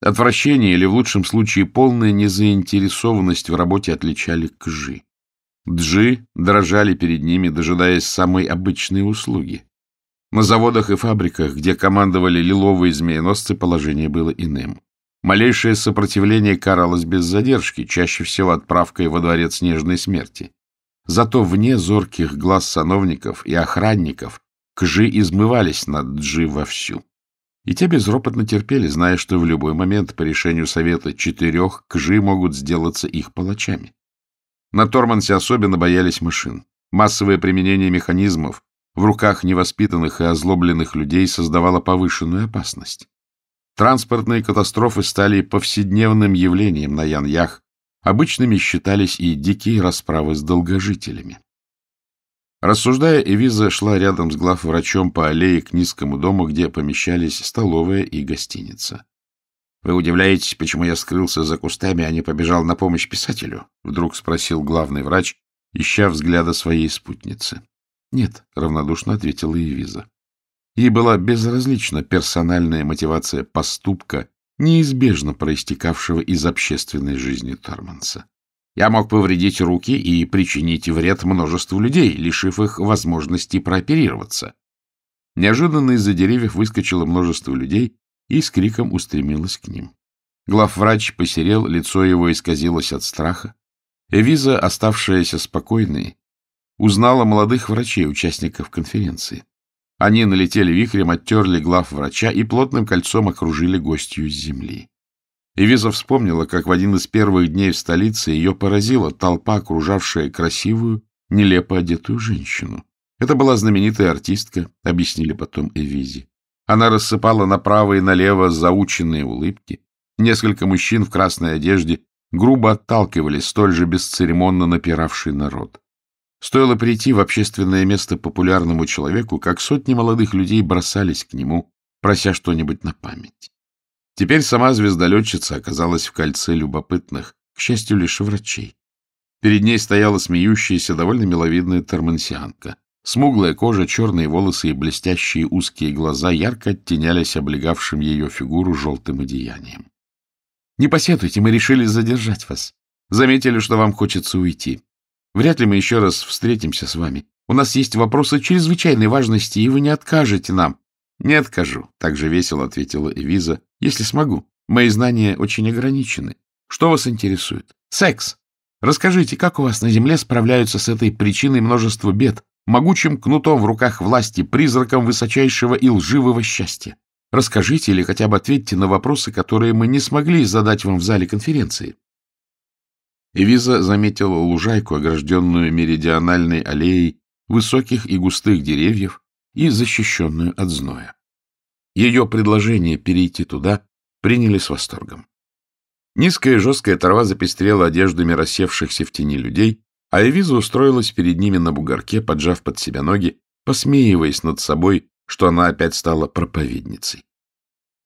Отвращение или, в лучшем случае, полная незаинтересованность в работе отличали кжи. Джи дрожали перед ними, дожидаясь самой обычной услуги. На заводах и фабриках, где командовали лиловые змееносцы, положение было иным. Малейшее сопротивление каралось без задержки, чаще всего отправкой во дворец нежной смерти. Зато вне зорких глаз сановников и охранников Кжи измывались над Джи вовсю. И те безропотно терпели, зная, что в любой момент по решению совета четырех Кжи могут сделаться их палачами. На Тормансе особенно боялись машин. Массовое применение механизмов в руках невоспитанных и озлобленных людей создавало повышенную опасность. Транспортные катастрофы стали повседневным явлением на Яньях, обычными считались и дикие расправы с долгожителями. Рассуждая, Эвиза шла рядом с главврачом по аллее к низкому дому, где помещались столовая и гостиница. — Вы удивляетесь, почему я скрылся за кустами, а не побежал на помощь писателю? — вдруг спросил главный врач, ища взгляда своей спутницы. — Нет, — равнодушно ответила Эвиза. Ей была безразлична персональная мотивация поступка, неизбежно проистекавшего из общественной жизни Торманса. Я мог повредить руки и причинить вред множеству людей, лишив их возможности прооперироваться. Неожиданно из-за деревьев выскочило множество людей и с криком устремилось к ним. Главврач посерел, лицо его исказилось от страха. Эвиза, оставшаяся спокойной, узнала молодых врачей, участников конференции. Они налетели вихрем, оттерли глав врача и плотным кольцом окружили гостью с земли. Эвиза вспомнила, как в один из первых дней в столице ее поразила толпа, окружавшая красивую, нелепо одетую женщину. Это была знаменитая артистка, объяснили потом Эвизе. Она рассыпала направо и налево заученные улыбки. Несколько мужчин в красной одежде грубо отталкивали столь же бесцеремонно напиравший народ. Стоило прийти в общественное место популярному человеку, как сотни молодых людей бросались к нему, прося что-нибудь на память. Теперь сама звездолетчица оказалась в кольце любопытных, к счастью, лишь врачей. Перед ней стояла смеющаяся, довольно миловидная тормансианка. Смуглая кожа, черные волосы и блестящие узкие глаза ярко оттенялись облегавшим ее фигуру желтым одеянием. — Не посетуйте, мы решили задержать вас. Заметили, что вам хочется уйти. Вряд ли мы еще раз встретимся с вами. У нас есть вопросы чрезвычайной важности, и вы не откажете нам. — Не откажу, — также весело ответила Эвиза, — если смогу. Мои знания очень ограничены. Что вас интересует? Секс. Расскажите, как у вас на Земле справляются с этой причиной множества бед, могучим кнутом в руках власти, призраком высочайшего и лживого счастья? Расскажите или хотя бы ответьте на вопросы, которые мы не смогли задать вам в зале конференции. Эвиза заметила лужайку, огражденную меридиональной аллеей высоких и густых деревьев, и защищенную от зноя. Ее предложение перейти туда приняли с восторгом. Низкая жесткая трава запестрела одеждами рассевшихся в тени людей, а Эвиза устроилась перед ними на бугорке, поджав под себя ноги, посмеиваясь над собой, что она опять стала проповедницей.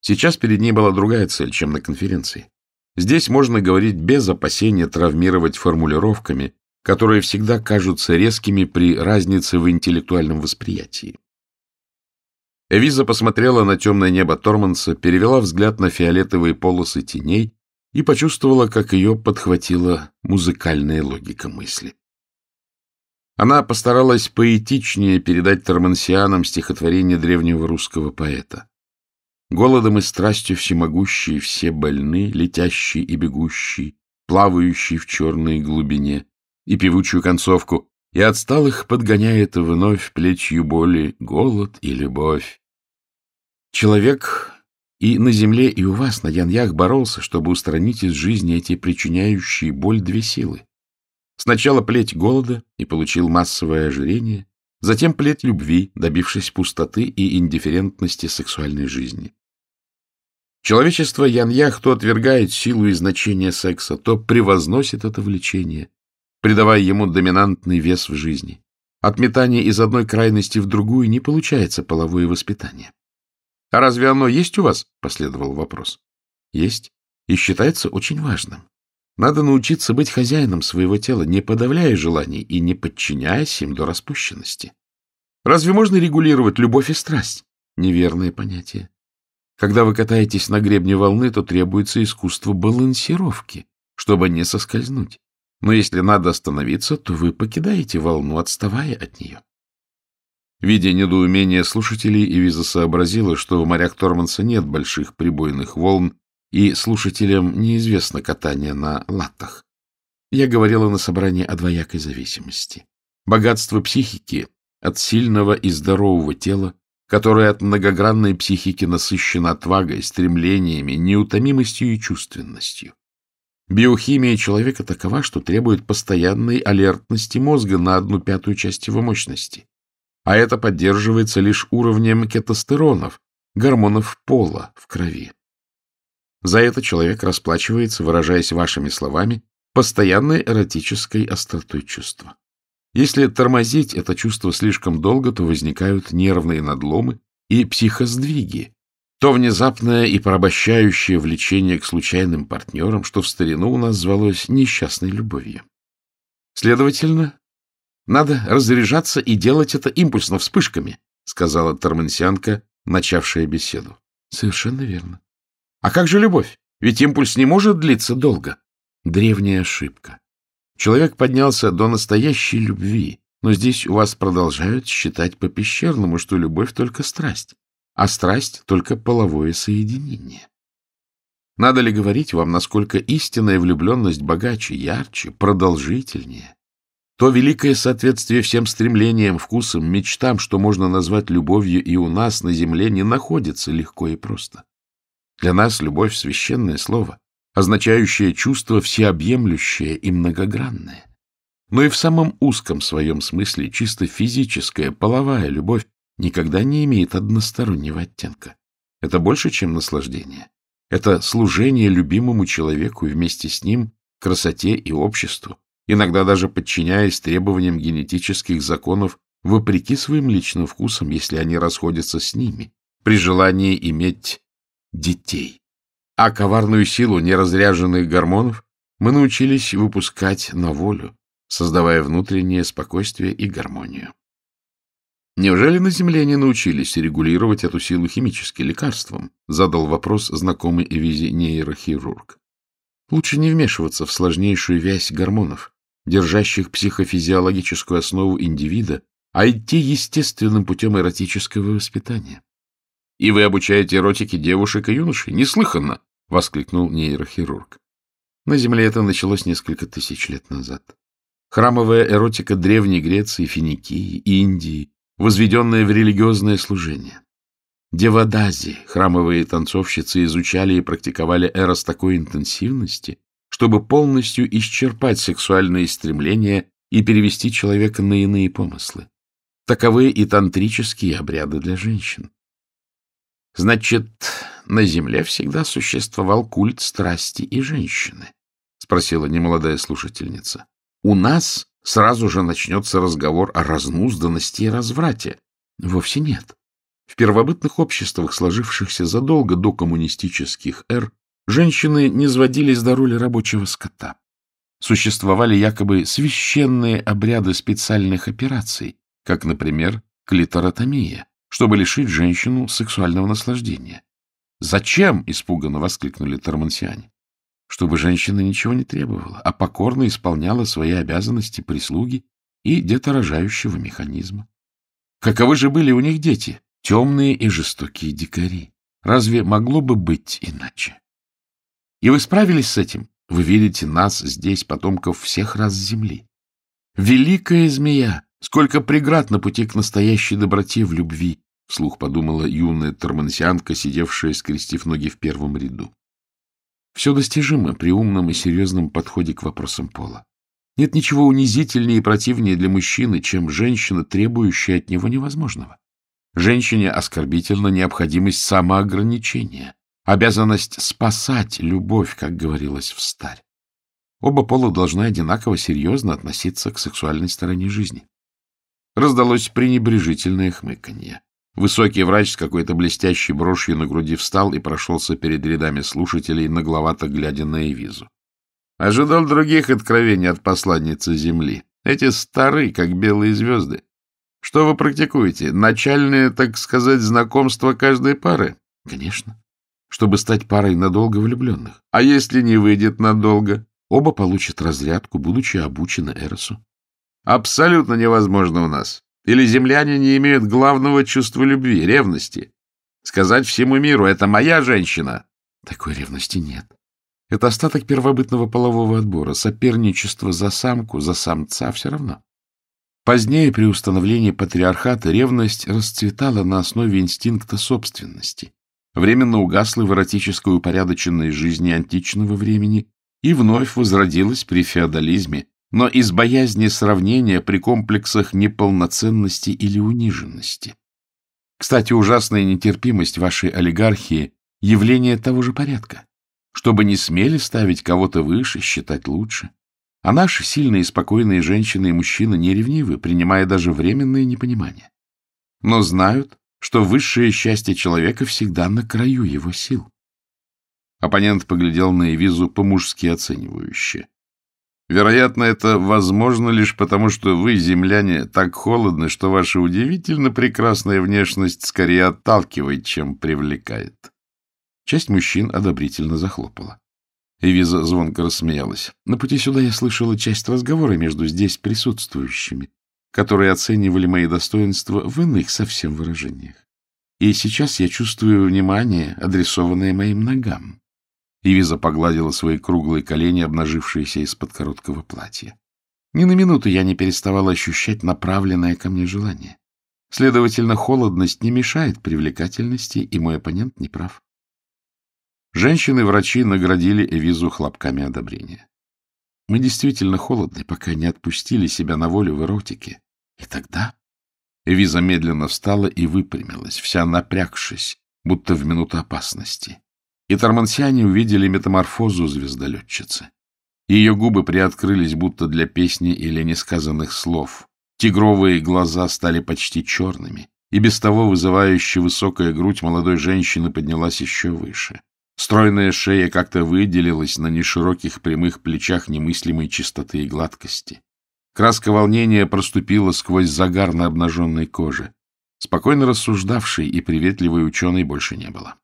Сейчас перед ней была другая цель, чем на конференции. Здесь можно говорить без опасения травмировать формулировками, которые всегда кажутся резкими при разнице в интеллектуальном восприятии. Эвиза посмотрела на темное небо Торманса, перевела взгляд на фиолетовые полосы теней и почувствовала, как ее подхватила музыкальная логика мысли. Она постаралась поэтичнее передать тормансианам стихотворение древнего русского поэта. Голодом и страстью всемогущие все больны, летящие и бегущие, плавающие в черной глубине, и певучую концовку, и отсталых подгоняет вновь плечью боли голод и любовь. Человек и на земле, и у вас, на Яньях, боролся, чтобы устранить из жизни эти причиняющие боль две силы. Сначала плеть голода и получил массовое ожирение, затем плеть любви, добившись пустоты и индифферентности сексуальной жизни. Человечество Яньях то отвергает силу и значение секса, то превозносит это влечение, придавая ему доминантный вес в жизни. От метания из одной крайности в другую не получается половое воспитание. — А разве оно есть у вас? — последовал вопрос. — Есть. И считается очень важным. Надо научиться быть хозяином своего тела, не подавляя желаний и не подчиняясь им до распущенности. Разве можно регулировать любовь и страсть? Неверное понятие. Когда вы катаетесь на гребне волны, то требуется искусство балансировки, чтобы не соскользнуть. Но если надо остановиться, то вы покидаете волну, отставая от нее. Видя недоумение слушателей, Эвиза сообразила, что в морях Торманса нет больших прибойных волн, и слушателям неизвестно катание на латах. Я говорила на собрании о двоякой зависимости. Богатство психики от сильного и здорового тела, которое от многогранной психики насыщено отвагой, стремлениями, неутомимостью и чувственностью. Биохимия человека такова, что требует постоянной алертности мозга на одну пятую часть его мощности. А это поддерживается лишь уровнем кетостеронов, гормонов пола в крови. За это человек расплачивается, выражаясь вашими словами, постоянной эротической остротой чувства. Если тормозить это чувство слишком долго, то возникают нервные надломы и психосдвиги, то внезапное и порабощающее влечение к случайным партнерам, что в старину у нас звалось несчастной любовью. Следовательно, надо разряжаться и делать это импульсно, вспышками, сказала Тормансианка, начавшая беседу. Совершенно верно. А как же любовь? Ведь импульс не может длиться долго. Древняя ошибка. Человек поднялся до настоящей любви, но здесь у вас продолжают считать по-пещерному, что любовь только страсть а страсть — только половое соединение. Надо ли говорить вам, насколько истинная влюбленность богаче, ярче, продолжительнее? То великое соответствие всем стремлениям, вкусам, мечтам, что можно назвать любовью и у нас на земле, не находится легко и просто. Для нас любовь — священное слово, означающее чувство всеобъемлющее и многогранное. Но и в самом узком своем смысле чисто физическая, половая любовь никогда не имеет одностороннего оттенка. Это больше, чем наслаждение. Это служение любимому человеку и вместе с ним красоте и обществу, иногда даже подчиняясь требованиям генетических законов вопреки своим личным вкусам, если они расходятся с ними, при желании иметь детей. А коварную силу неразряженных гормонов мы научились выпускать на волю, создавая внутреннее спокойствие и гармонию. Неужели на Земле не научились регулировать эту силу химически лекарством? Задал вопрос знакомый Эвизе нейрохирург. Лучше не вмешиваться в сложнейшую вязь гормонов, держащих психофизиологическую основу индивида, а идти естественным путем эротического воспитания. — И вы обучаете эротике девушек и юношей? Неслыханно! — воскликнул нейрохирург. На Земле это началось несколько тысяч лет назад. Храмовая эротика Древней Греции, Финикии, Индии, возведенное в религиозное служение. Девадази, храмовые танцовщицы, изучали и практиковали эрос такой интенсивности, чтобы полностью исчерпать сексуальные стремления и перевести человека на иные помыслы. Таковы и тантрические обряды для женщин. Значит, на земле всегда существовал культ страсти и женщины? — спросила немолодая слушательница. — У нас сразу же начнется разговор о разнузданности и разврате. Вовсе нет. В первобытных обществах, сложившихся задолго до коммунистических эр, женщины не сводились до роли рабочего скота. Существовали якобы священные обряды специальных операций, как, например, клиторотомия, чтобы лишить женщину сексуального наслаждения. «Зачем?» — испуганно воскликнули тормансиане. «Чтобы женщина ничего не требовала, а покорно исполняла свои обязанности прислуги и деторожающего механизма. Каковы же были у них дети? Темные и жестокие дикари. Разве могло бы быть иначе? И вы справились с этим? Вы видите нас здесь, потомков всех раз земли. Великая змея! Сколько преград на пути к настоящей доброте в любви! — вслух подумала юная тормансианка, сидевшая, скрестив ноги в первом ряду. Все достижимо при умном и серьезном подходе к вопросам пола. Нет ничего унизительнее и противнее для мужчины, чем женщина, требующая от него невозможного. Женщине оскорбительна необходимость самоограничения, обязанность спасать любовь, как говорилось в старь. Оба пола должны одинаково серьезно относиться к сексуальной стороне жизни. Раздалось пренебрежительное хмыканье. Высокий врач с какой-то блестящей брошью на груди встал и прошелся перед рядами слушателей, нагловато глядя на Эвизу. Ожидал других откровений от посланницы Земли. Эти стары, как белые звезды. Что вы практикуете? Начальное, так сказать, знакомство каждой пары? Конечно. Чтобы стать парой надолго влюбленных. А если не выйдет надолго? Оба получат разрядку, будучи обучены Эросу. Абсолютно невозможно у нас. Или земляне не имеют главного чувства любви, ревности? Сказать всему миру, это моя женщина. Такой ревности нет. Это остаток первобытного полового отбора, соперничество за самку, за самца все равно. Позднее, при установлении патриархата, ревность расцветала на основе инстинкта собственности. Временно угасла в эротической упорядоченной жизни античного времени и вновь возродилась при феодализме, но из боязни сравнения при комплексах неполноценности или униженности. Кстати, ужасная нетерпимость вашей олигархии – явление того же порядка, чтобы не смели ставить кого-то выше, считать лучше. А наши сильные и спокойные женщины и мужчины не ревнивы, принимая даже временное непонимание. Но знают, что высшее счастье человека всегда на краю его сил. Оппонент поглядел на Эвизу по-мужски оценивающе. Вероятно, это возможно лишь потому, что вы, земляне, так холодны, что ваша удивительно прекрасная внешность скорее отталкивает, чем привлекает. Часть мужчин одобрительно захлопала. Эвиза звонко рассмеялась. На пути сюда я слышала часть разговора между здесь присутствующими, которые оценивали мои достоинства в иных совсем выражениях. И сейчас я чувствую внимание, адресованное моим ногам. Ивиза погладила свои круглые колени, обнажившиеся из-под короткого платья. Ни на минуту я не переставала ощущать направленное ко мне желание. Следовательно, холодность не мешает привлекательности, и мой оппонент не прав. Женщины-врачи наградили Эвизу хлопками одобрения. Мы действительно холодны, пока не отпустили себя на волю в эротике. И тогда... Эвиза медленно встала и выпрямилась, вся напрягшись, будто в минуту опасности и тормансиане увидели метаморфозу звездолетчицы. Ее губы приоткрылись, будто для песни или несказанных слов. Тигровые глаза стали почти черными, и без того вызывающая высокая грудь молодой женщины поднялась еще выше. Стройная шея как-то выделилась на нешироких прямых плечах немыслимой чистоты и гладкости. Краска волнения проступила сквозь загар на обнаженной коже. Спокойно рассуждавшей и приветливой ученой больше не было.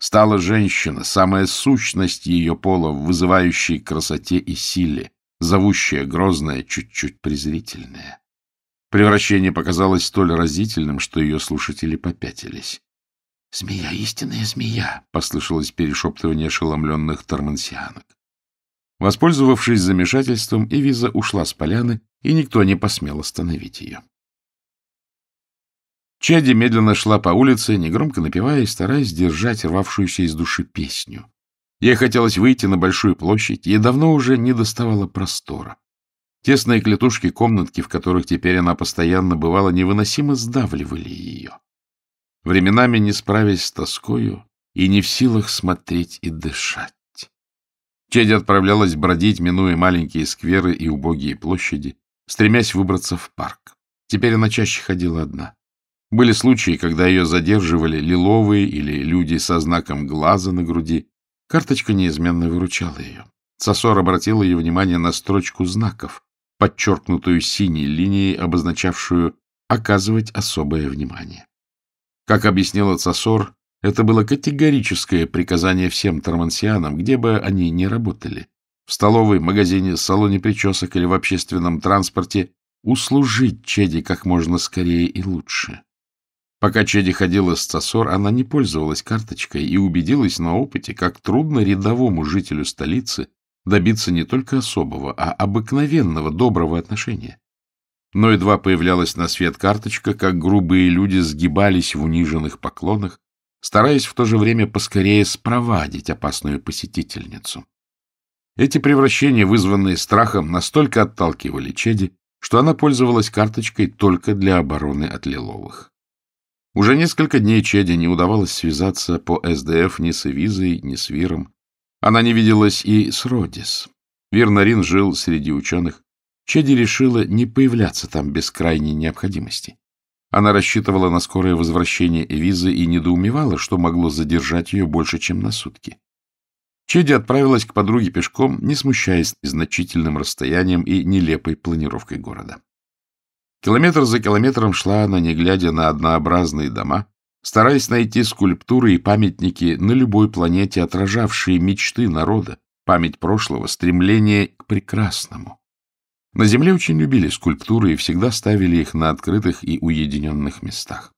Стала женщина, самая сущность ее пола, вызывающая красоте и силе, зовущая грозная, чуть-чуть презрительная. Превращение показалось столь разительным, что ее слушатели попятились. — Змея, истинная змея! — послышалось перешептывание ошеломленных тормансианок. Воспользовавшись замешательством, Эвиза ушла с поляны, и никто не посмел остановить ее. Чади медленно шла по улице, негромко напевая и стараясь держать рвавшуюся из души песню. Ей хотелось выйти на большую площадь, ей давно уже не доставало простора. Тесные клетушки-комнатки, в которых теперь она постоянно бывала, невыносимо сдавливали ее. Временами не справясь с тоскою и не в силах смотреть и дышать. Чеди отправлялась бродить, минуя маленькие скверы и убогие площади, стремясь выбраться в парк. Теперь она чаще ходила одна. Были случаи, когда ее задерживали лиловые или люди со знаком глаза на груди. Карточка неизменно выручала ее. Сосор обратил ее внимание на строчку знаков, подчеркнутую синей линией, обозначавшую «оказывать особое внимание». Как объяснила Цасор, это было категорическое приказание всем тормансианам, где бы они ни работали. В столовой, магазине, салоне причесок или в общественном транспорте услужить Чеди как можно скорее и лучше. Пока Чеди ходила с Цасор, она не пользовалась карточкой и убедилась на опыте, как трудно рядовому жителю столицы добиться не только особого, а обыкновенного доброго отношения. Но едва появлялась на свет карточка, как грубые люди сгибались в униженных поклонах, стараясь в то же время поскорее спровадить опасную посетительницу. Эти превращения, вызванные страхом, настолько отталкивали Чеди, что она пользовалась карточкой только для обороны от лиловых. Уже несколько дней Чеди не удавалось связаться по СДФ ни с Эвизой, ни с Виром. Она не виделась и с Родис. Вир жил среди ученых. Чеди решила не появляться там без крайней необходимости. Она рассчитывала на скорое возвращение Эвизы и недоумевала, что могло задержать ее больше, чем на сутки. Чеди отправилась к подруге пешком, не смущаясь незначительным расстоянием и нелепой планировкой города. Километр за километром шла она, не глядя на однообразные дома, стараясь найти скульптуры и памятники на любой планете, отражавшие мечты народа, память прошлого, стремление к прекрасному. На Земле очень любили скульптуры и всегда ставили их на открытых и уединенных местах.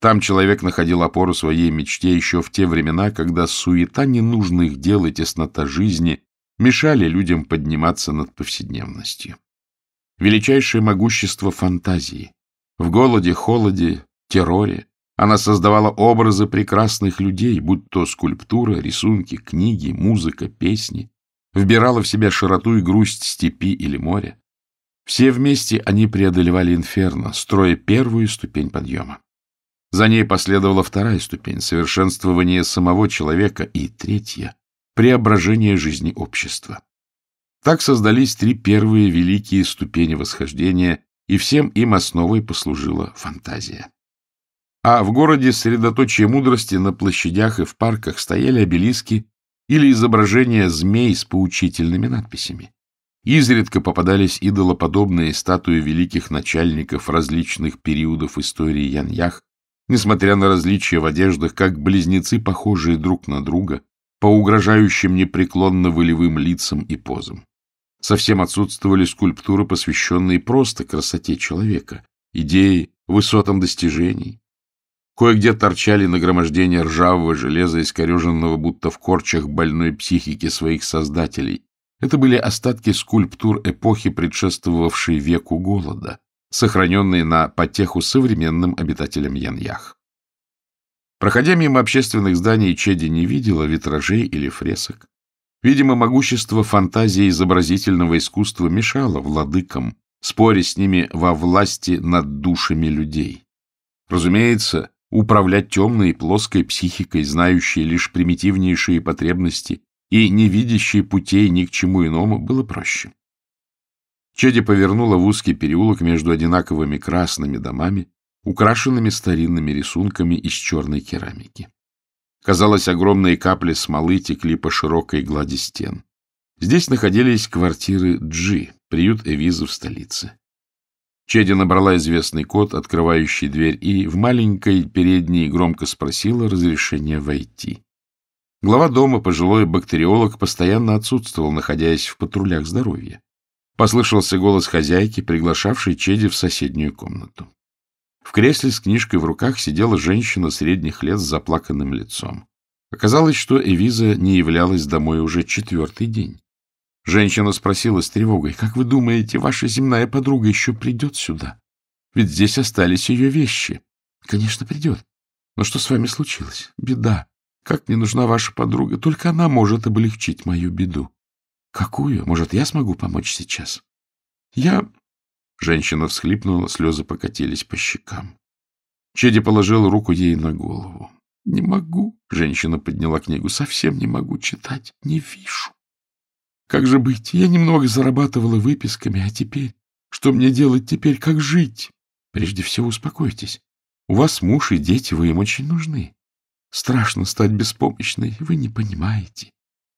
Там человек находил опору своей мечте еще в те времена, когда суета ненужных дел и теснота жизни мешали людям подниматься над повседневностью. Величайшее могущество фантазии. В голоде, холоде, терроре она создавала образы прекрасных людей, будь то скульптура, рисунки, книги, музыка, песни, вбирала в себя широту и грусть степи или моря. Все вместе они преодолевали инферно, строя первую ступень подъема. За ней последовала вторая ступень — совершенствование самого человека, и третья — преображение жизни общества. Так создались три первые великие ступени восхождения, и всем им основой послужила фантазия. А в городе средоточие мудрости на площадях и в парках стояли обелиски или изображения змей с поучительными надписями. Изредка попадались идолоподобные статуи великих начальников различных периодов истории Яньях, несмотря на различия в одеждах, как близнецы, похожие друг на друга, по угрожающим непреклонно волевым лицам и позам. Совсем отсутствовали скульптуры, посвященные просто красоте человека, идеи, высотам достижений. Кое-где торчали нагромождения ржавого железа, искореженного будто в корчах больной психики своих создателей. Это были остатки скульптур эпохи, предшествовавшей веку голода, сохраненные на потеху современным обитателям Яньях. Проходя мимо общественных зданий, Чеди не видела витражей или фресок. Видимо, могущество фантазии изобразительного искусства мешало владыкам, споря с ними во власти над душами людей. Разумеется, управлять темной и плоской психикой, знающей лишь примитивнейшие потребности и не видящей путей ни к чему иному, было проще. Чеди повернула в узкий переулок между одинаковыми красными домами, украшенными старинными рисунками из черной керамики. Казалось, огромные капли смолы текли по широкой глади стен. Здесь находились квартиры Джи, приют Эвизы в столице. Чеди набрала известный код, открывающий дверь, и в маленькой передней громко спросила разрешения войти. Глава дома, пожилой бактериолог, постоянно отсутствовал, находясь в патрулях здоровья. Послышался голос хозяйки, приглашавшей Чеди в соседнюю комнату. В кресле с книжкой в руках сидела женщина средних лет с заплаканным лицом. Оказалось, что Эвиза не являлась домой уже четвертый день. Женщина спросила с тревогой, «Как вы думаете, ваша земная подруга еще придет сюда? Ведь здесь остались ее вещи». «Конечно, придет. Но что с вами случилось? Беда. Как мне нужна ваша подруга? Только она может облегчить мою беду». «Какую? Может, я смогу помочь сейчас?» «Я Женщина всхлипнула, слезы покатились по щекам. Чеди положил руку ей на голову. — Не могу, — женщина подняла книгу, — совсем не могу читать, не вижу. Как же быть? Я немного зарабатывала выписками, а теперь? Что мне делать теперь? Как жить? Прежде всего успокойтесь. У вас муж и дети, вы им очень нужны. Страшно стать беспомощной, вы не понимаете.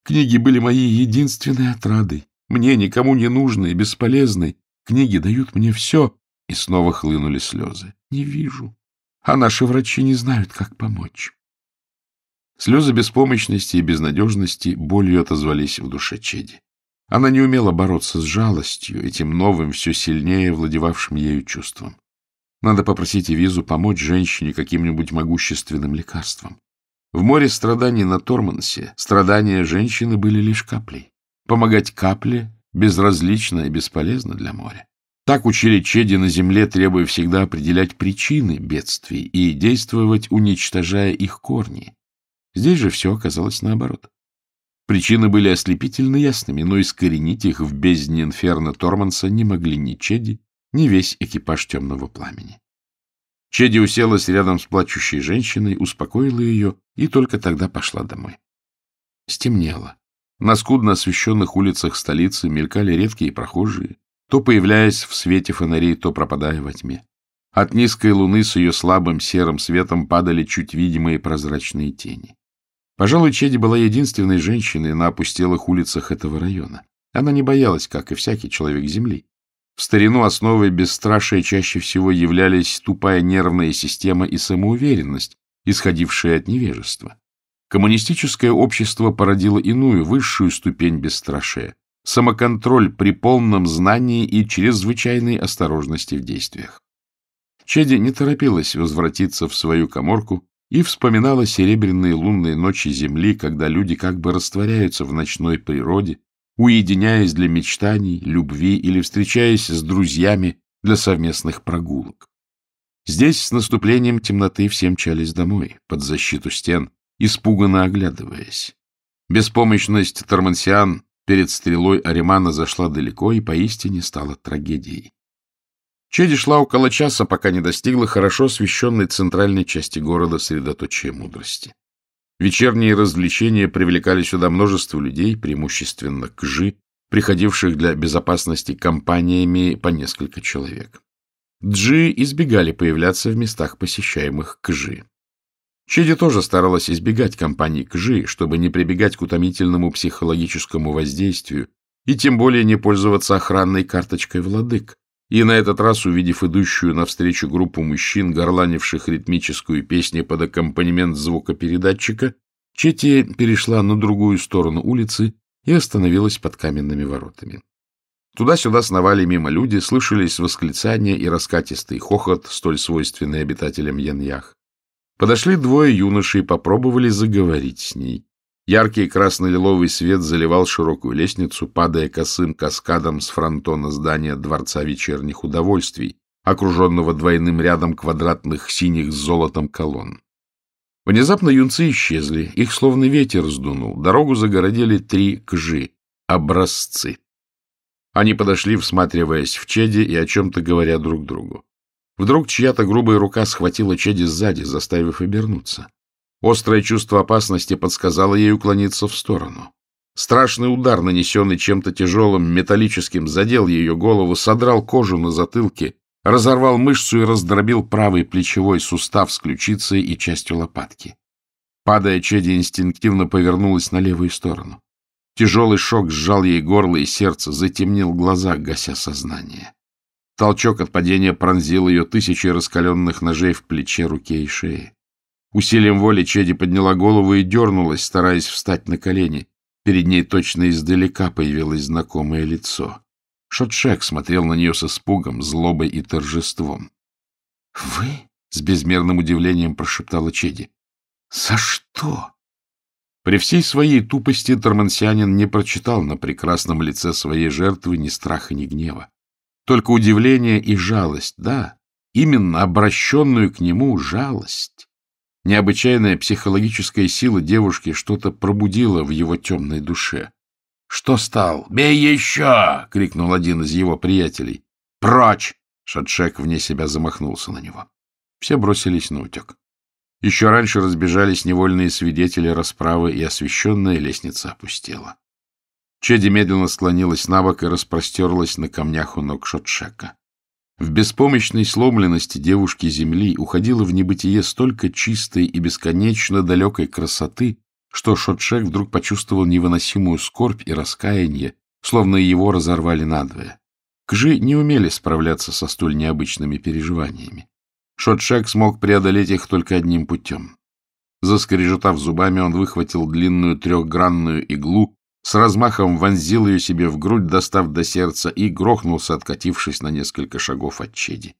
Книги были моей единственной отрадой. Мне, никому не нужной, бесполезной, Книги дают мне все. И снова хлынули слезы. Не вижу. а наши врачи не знают, как помочь. Слезы беспомощности и безнадежности болью отозвались в душе Чеди. Она не умела бороться с жалостью, этим новым, все сильнее владевавшим ею чувством. Надо попросить Эвизу помочь женщине каким-нибудь могущественным лекарством. В море страданий на Тормансе страдания женщины были лишь каплей. Помогать капле безразлично и бесполезно для моря. Так учили Чеди на земле, требуя всегда определять причины бедствий и действовать, уничтожая их корни. Здесь же все оказалось наоборот. Причины были ослепительно ясными, но искоренить их в бездне инферно Торманса не могли ни Чеди, ни весь экипаж темного пламени. Чеди уселась рядом с плачущей женщиной, успокоила ее и только тогда пошла домой. Стемнело. На скудно освещенных улицах столицы мелькали редкие прохожие, то появляясь в свете фонарей, то пропадая во тьме. От низкой луны с ее слабым серым светом падали чуть видимые прозрачные тени. Пожалуй, Чеди была единственной женщиной на опустелых улицах этого района. Она не боялась, как и всякий человек Земли. В старину основой бесстрашия чаще всего являлись тупая нервная система и самоуверенность, исходившая от невежества. Коммунистическое общество породило иную, высшую ступень бесстрашия — самоконтроль при полном знании и чрезвычайной осторожности в действиях. Чеди не торопилась возвратиться в свою коморку и вспоминала серебряные лунные ночи Земли, когда люди как бы растворяются в ночной природе, уединяясь для мечтаний, любви или встречаясь с друзьями для совместных прогулок. Здесь с наступлением темноты все мчались домой, под защиту стен, испуганно оглядываясь. Беспомощность Тормансиан перед стрелой Аримана зашла далеко и поистине стала трагедией. Чеди шла около часа, пока не достигла хорошо освещенной центральной части города средоточия мудрости. Вечерние развлечения привлекали сюда множество людей, преимущественно кжи, приходивших для безопасности компаниями по несколько человек. Джи избегали появляться в местах, посещаемых кжи. Чеди тоже старалась избегать компаний Кжи, чтобы не прибегать к утомительному психологическому воздействию и тем более не пользоваться охранной карточкой владык. И на этот раз, увидев идущую навстречу группу мужчин, горланивших ритмическую песню под аккомпанемент звукопередатчика, Чети перешла на другую сторону улицы и остановилась под каменными воротами. Туда-сюда сновали мимо люди, слышались восклицания и раскатистый хохот, столь свойственный обитателям Яньях. Подошли двое юношей и попробовали заговорить с ней. Яркий красно-лиловый свет заливал широкую лестницу, падая косым каскадом с фронтона здания Дворца вечерних удовольствий, окруженного двойным рядом квадратных синих с золотом колонн. Внезапно юнцы исчезли, их словно ветер сдунул. Дорогу загородили три кжи — образцы. Они подошли, всматриваясь в Чеди и о чем-то говоря друг другу. Вдруг чья-то грубая рука схватила Чеди сзади, заставив обернуться. Острое чувство опасности подсказало ей уклониться в сторону. Страшный удар, нанесенный чем-то тяжелым, металлическим, задел ее голову, содрал кожу на затылке, разорвал мышцу и раздробил правый плечевой сустав с ключицей и частью лопатки. Падая, Чеди инстинктивно повернулась на левую сторону. Тяжелый шок сжал ей горло и сердце, затемнил глаза, гася сознание. Толчок от падения пронзил ее тысячи раскаленных ножей в плече, руке и шее. Усилием воли Чеди подняла голову и дернулась, стараясь встать на колени. Перед ней точно издалека появилось знакомое лицо. Шотшек смотрел на нее с испугом, злобой и торжеством. — Вы? — с безмерным удивлением прошептала Чеди. — За что? При всей своей тупости Тормансианин не прочитал на прекрасном лице своей жертвы ни страха, ни гнева. Только удивление и жалость, да, именно обращенную к нему жалость. Необычайная психологическая сила девушки что-то пробудила в его темной душе. — Что стал? Бей еще! — крикнул один из его приятелей. — Прочь! — Шатшек вне себя замахнулся на него. Все бросились на утек. Еще раньше разбежались невольные свидетели расправы, и освещенная лестница опустела. Чеди медленно склонилась на бок и распростерлась на камнях у ног Шотшека. В беспомощной сломленности девушки Земли уходило в небытие столько чистой и бесконечно далекой красоты, что Шотшек вдруг почувствовал невыносимую скорбь и раскаяние, словно его разорвали надвое. Кжи не умели справляться со столь необычными переживаниями. Шотшек смог преодолеть их только одним путем. Заскрежетав зубами, он выхватил длинную трехгранную иглу, с размахом вонзил ее себе в грудь, достав до сердца, и грохнулся, откатившись на несколько шагов от Чеди.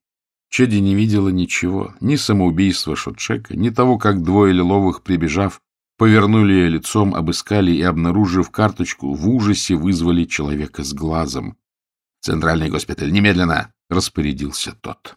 Чеди не видела ничего, ни самоубийства Шотшека, ни того, как двое лиловых, прибежав, повернули ее лицом, обыскали и, обнаружив карточку, в ужасе вызвали человека с глазом. — Центральный госпиталь, немедленно! — распорядился тот.